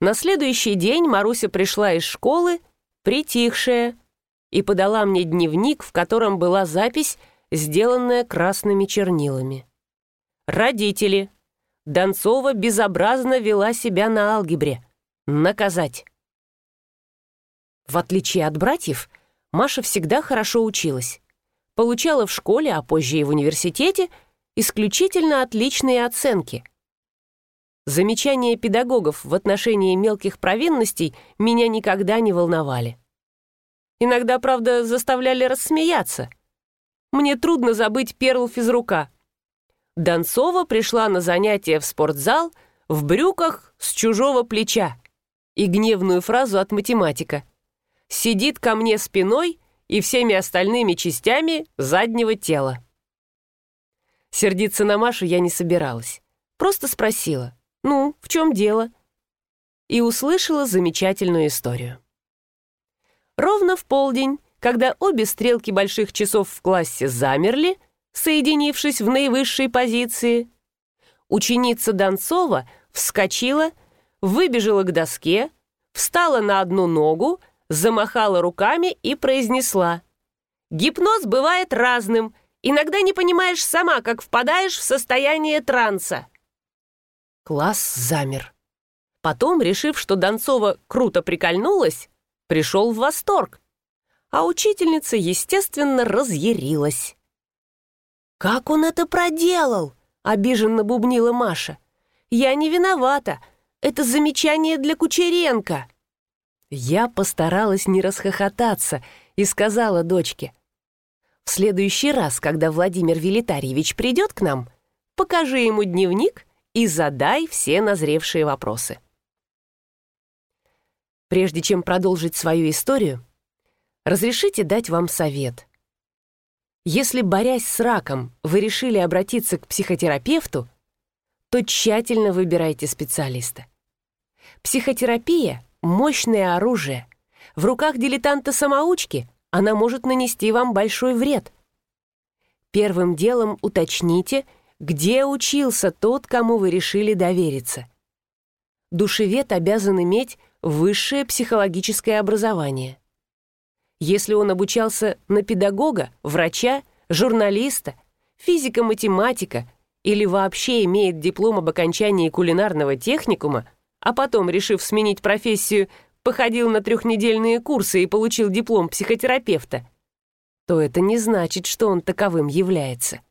На следующий день Маруся пришла из школы, притихшая, и подала мне дневник, в котором была запись, сделанная красными чернилами. «Родители. Донцова безобразно вела себя на алгебре. Наказать». В отличие от братьев, Маша всегда хорошо училась. Получала в школе, а позже и в университете, исключительно отличные оценки. Замечания педагогов в отношении мелких провинностей меня никогда не волновали. Иногда, правда, заставляли рассмеяться. Мне трудно забыть перл физрука. Донцова пришла на занятие в спортзал в брюках с чужого плеча и гневную фразу от математика. «Сидит ко мне спиной и всеми остальными частями заднего тела». Сердиться на Машу я не собиралась. Просто спросила, «Ну, в чем дело?» И услышала замечательную историю. Ровно в полдень, когда обе стрелки больших часов в классе замерли, соединившись в наивысшей позиции, ученица Донцова вскочила, выбежала к доске, встала на одну ногу, замахала руками и произнесла «Гипноз бывает разным, иногда не понимаешь сама, как впадаешь в состояние транса». Класс замер. Потом, решив, что Донцова круто прикольнулась, пришел в восторг, а учительница, естественно, разъярилась. «Как он это проделал?» — обиженно бубнила Маша. «Я не виновата. Это замечание для Кучеренко». Я постаралась не расхохотаться и сказала дочке. «В следующий раз, когда Владимир Велитарьевич придет к нам, покажи ему дневник и задай все назревшие вопросы». Прежде чем продолжить свою историю, разрешите дать вам совет. Если, борясь с раком, вы решили обратиться к психотерапевту, то тщательно выбирайте специалиста. Психотерапия — мощное оружие. В руках дилетанта-самоучки она может нанести вам большой вред. Первым делом уточните, где учился тот, кому вы решили довериться. Душевед обязан иметь высшее психологическое образование. Если он обучался на педагога, врача, журналиста, физика-математика или вообще имеет диплом об окончании кулинарного техникума, а потом, решив сменить профессию, походил на трехнедельные курсы и получил диплом психотерапевта, то это не значит, что он таковым является.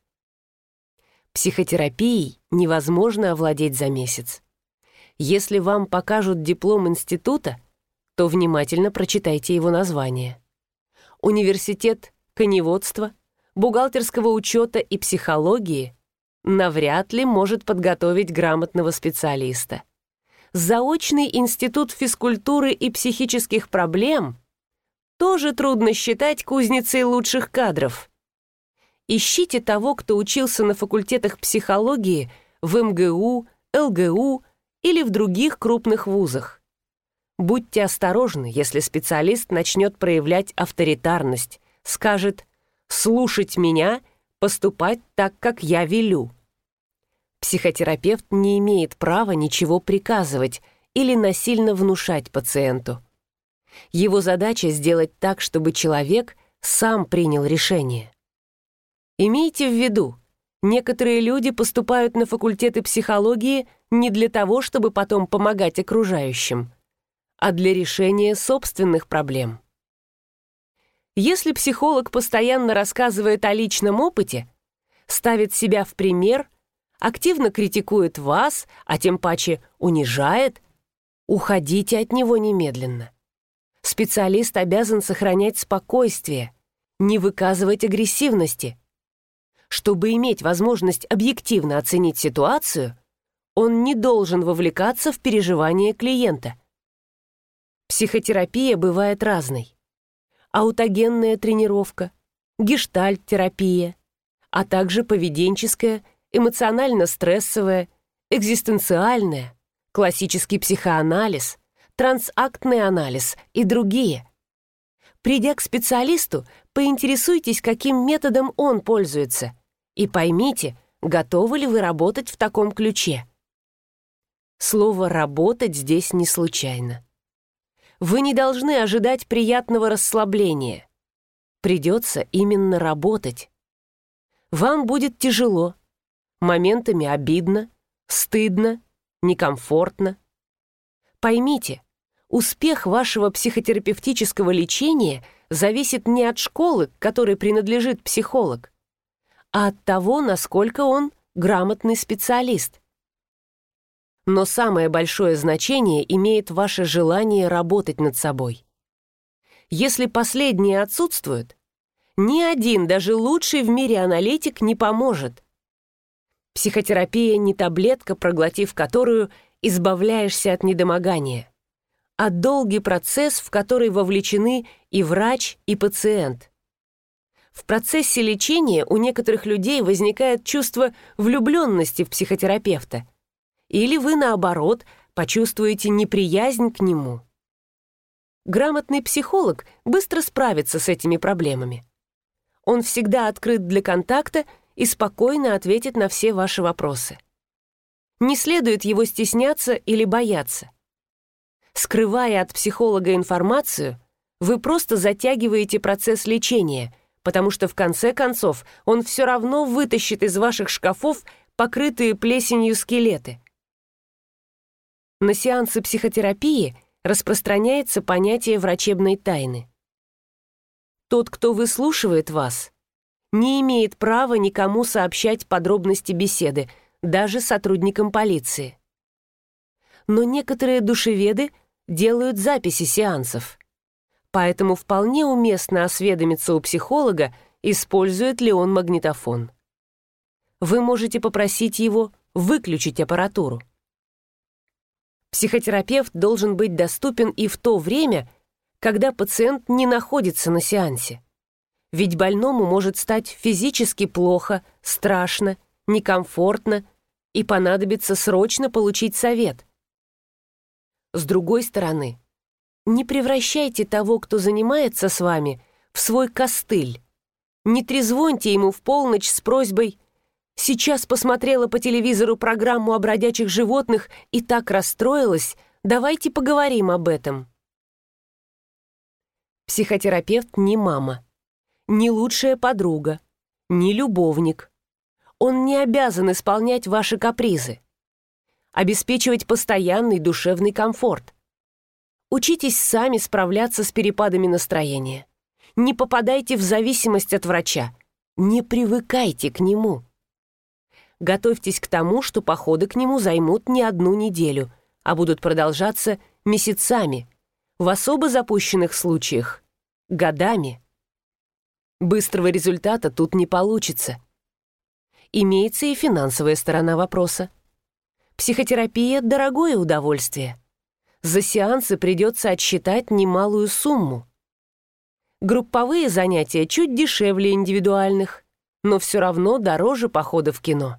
Психотерапией невозможно овладеть за месяц. Если вам покажут диплом института, то внимательно прочитайте его название. Университет коневодства, бухгалтерского учета и психологии навряд ли может подготовить грамотного специалиста. Заочный институт физкультуры и психических проблем тоже трудно считать кузницей лучших кадров. Ищите того, кто учился на факультетах психологии в МГУ, ЛГУ или в других крупных вузах. Будьте осторожны, если специалист начнет проявлять авторитарность, скажет «слушать меня, поступать так, как я велю». Психотерапевт не имеет права ничего приказывать или насильно внушать пациенту. Его задача сделать так, чтобы человек сам принял решение. Имейте в виду, некоторые люди поступают на факультеты психологии не для того, чтобы потом помогать окружающим, а для решения собственных проблем. Если психолог постоянно рассказывает о личном опыте, ставит себя в пример – активно критикует вас, а тем паче унижает, уходите от него немедленно. Специалист обязан сохранять спокойствие, не выказывать агрессивности. Чтобы иметь возможность объективно оценить ситуацию, он не должен вовлекаться в переживания клиента. Психотерапия бывает разной. Аутогенная тренировка, гештальт-терапия, а также поведенческая эмоционально-стрессовое, экзистенциальное, классический психоанализ, трансактный анализ и другие. Придя к специалисту, поинтересуйтесь, каким методом он пользуется, и поймите, готовы ли вы работать в таком ключе. Слово «работать» здесь не случайно. Вы не должны ожидать приятного расслабления. Придется именно работать. Вам будет тяжело, моментами обидно, стыдно, некомфортно. Поймите, успех вашего психотерапевтического лечения зависит не от школы, к которой принадлежит психолог, а от того, насколько он грамотный специалист. Но самое большое значение имеет ваше желание работать над собой. Если последнее отсутствует, ни один, даже лучший в мире аналитик не поможет – Психотерапия не таблетка, проглотив которую избавляешься от недомогания, а долгий процесс, в который вовлечены и врач, и пациент. В процессе лечения у некоторых людей возникает чувство влюбленности в психотерапевта. Или вы, наоборот, почувствуете неприязнь к нему. Грамотный психолог быстро справится с этими проблемами. Он всегда открыт для контакта и спокойно ответит на все ваши вопросы. Не следует его стесняться или бояться. Скрывая от психолога информацию, вы просто затягиваете процесс лечения, потому что в конце концов он все равно вытащит из ваших шкафов покрытые плесенью скелеты. На сеансы психотерапии распространяется понятие врачебной тайны. Тот, кто выслушивает вас, не имеет права никому сообщать подробности беседы, даже сотрудникам полиции. Но некоторые душеведы делают записи сеансов. Поэтому вполне уместно осведомиться у психолога, использует ли он магнитофон. Вы можете попросить его выключить аппаратуру. Психотерапевт должен быть доступен и в то время, когда пациент не находится на сеансе. Ведь больному может стать физически плохо, страшно, некомфортно и понадобится срочно получить совет. С другой стороны, не превращайте того, кто занимается с вами, в свой костыль. Не трезвоньте ему в полночь с просьбой «Сейчас посмотрела по телевизору программу о бродячих животных и так расстроилась, давайте поговорим об этом». Психотерапевт не мама не лучшая подруга, не любовник. Он не обязан исполнять ваши капризы, обеспечивать постоянный душевный комфорт. Учитесь сами справляться с перепадами настроения. Не попадайте в зависимость от врача. Не привыкайте к нему. Готовьтесь к тому, что походы к нему займут не одну неделю, а будут продолжаться месяцами, в особо запущенных случаях – годами. Быстрого результата тут не получится. Имеется и финансовая сторона вопроса. Психотерапия – дорогое удовольствие. За сеансы придется отсчитать немалую сумму. Групповые занятия чуть дешевле индивидуальных, но все равно дороже похода в кино.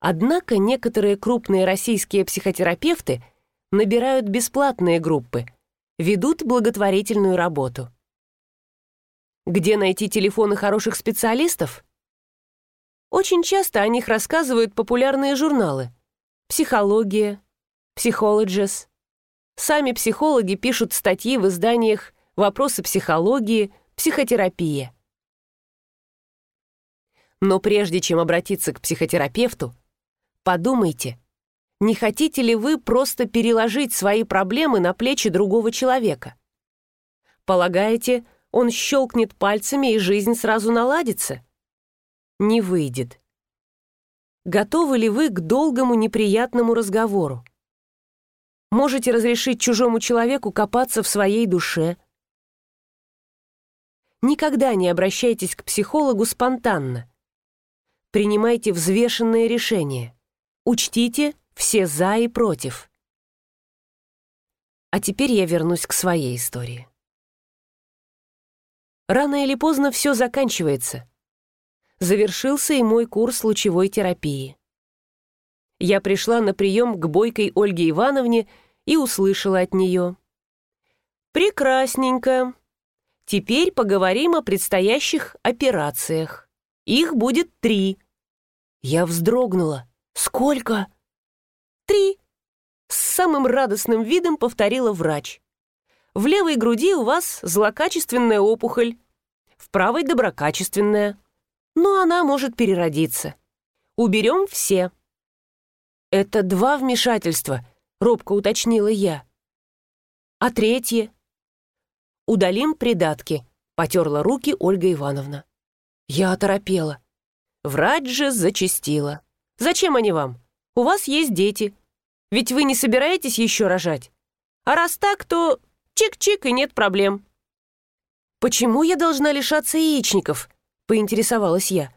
Однако некоторые крупные российские психотерапевты набирают бесплатные группы, ведут благотворительную работу. Где найти телефоны хороших специалистов? Очень часто о них рассказывают популярные журналы. Психология, Psychologist. Сами психологи пишут статьи в изданиях «Вопросы психологии», «Психотерапия». Но прежде чем обратиться к психотерапевту, подумайте, не хотите ли вы просто переложить свои проблемы на плечи другого человека? Полагаете, он щелкнет пальцами и жизнь сразу наладится? Не выйдет. Готовы ли вы к долгому неприятному разговору? Можете разрешить чужому человеку копаться в своей душе? Никогда не обращайтесь к психологу спонтанно. Принимайте взвешенные решения. Учтите все «за» и «против». А теперь я вернусь к своей истории. Рано или поздно все заканчивается. Завершился и мой курс лучевой терапии. Я пришла на прием к бойкой Ольге Ивановне и услышала от нее. «Прекрасненько. Теперь поговорим о предстоящих операциях. Их будет три». Я вздрогнула. «Сколько?» «Три», — с самым радостным видом повторила врач. «В левой груди у вас злокачественная опухоль, в правой доброкачественная. Но она может переродиться. Уберем все». «Это два вмешательства», — робко уточнила я. «А третье?» «Удалим придатки», — потерла руки Ольга Ивановна. Я оторопела. Врач же зачастила. «Зачем они вам? У вас есть дети. Ведь вы не собираетесь еще рожать. А раз так, то чик-чик и нет проблем». «Почему я должна лишаться яичников?» — поинтересовалась я.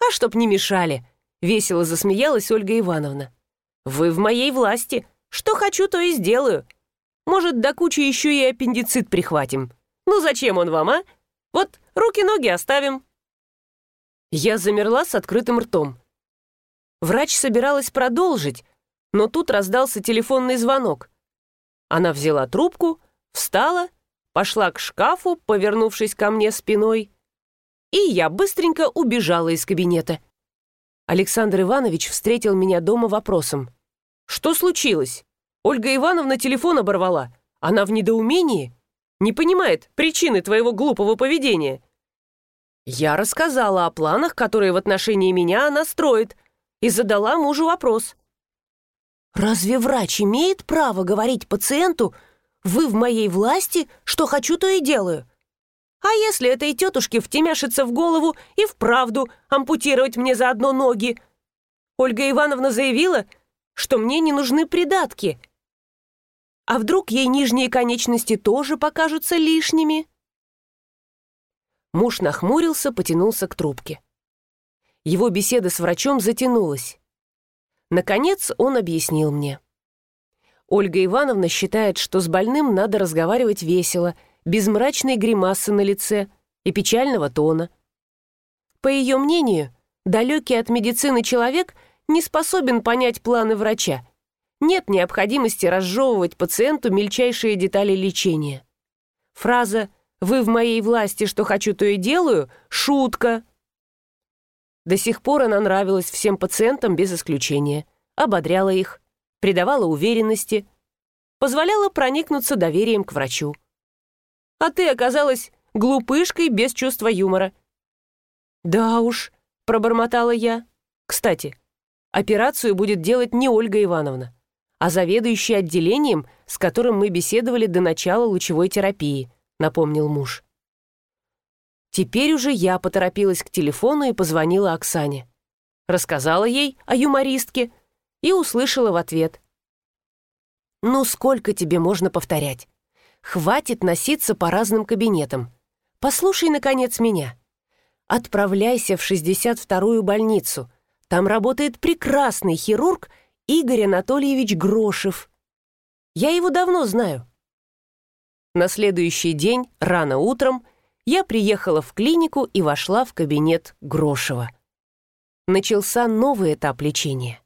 «А чтоб не мешали», — весело засмеялась Ольга Ивановна. «Вы в моей власти. Что хочу, то и сделаю. Может, до кучи еще и аппендицит прихватим. Ну зачем он вам, а? Вот руки-ноги оставим». Я замерла с открытым ртом. Врач собиралась продолжить, но тут раздался телефонный звонок. Она взяла трубку, встала, пошла к шкафу, повернувшись ко мне спиной, и я быстренько убежала из кабинета. Александр Иванович встретил меня дома вопросом. «Что случилось? Ольга Ивановна телефон оборвала. Она в недоумении? Не понимает причины твоего глупого поведения». Я рассказала о планах, которые в отношении меня она строит, и задала мужу вопрос. «Разве врач имеет право говорить пациенту, вы в моей власти, что хочу, то и делаю? А если этой тетушке втемяшится в голову и вправду ампутировать мне заодно ноги? Ольга Ивановна заявила, что мне не нужны придатки. А вдруг ей нижние конечности тоже покажутся лишними?» Муж нахмурился, потянулся к трубке. Его беседа с врачом затянулась. Наконец он объяснил мне. Ольга Ивановна считает, что с больным надо разговаривать весело, без мрачной гримасы на лице и печального тона. По ее мнению, далекий от медицины человек не способен понять планы врача. Нет необходимости разжевывать пациенту мельчайшие детали лечения. Фраза «Вы в моей власти, что хочу, то и делаю» — шутка. До сих пор она нравилась всем пациентам без исключения, ободряла их, придавала уверенности, позволяла проникнуться доверием к врачу. А ты оказалась глупышкой без чувства юмора. «Да уж», — пробормотала я. «Кстати, операцию будет делать не Ольга Ивановна, а заведующий отделением, с которым мы беседовали до начала лучевой терапии», напомнил муж. Теперь уже я поторопилась к телефону и позвонила Оксане. Рассказала ей о юмористке и услышала в ответ. «Ну сколько тебе можно повторять? Хватит носиться по разным кабинетам. Послушай, наконец, меня. Отправляйся в 62-ю больницу. Там работает прекрасный хирург Игорь Анатольевич Грошев. Я его давно знаю. На следующий день, рано утром, я приехала в клинику и вошла в кабинет Грошева. Начался новый этап лечения.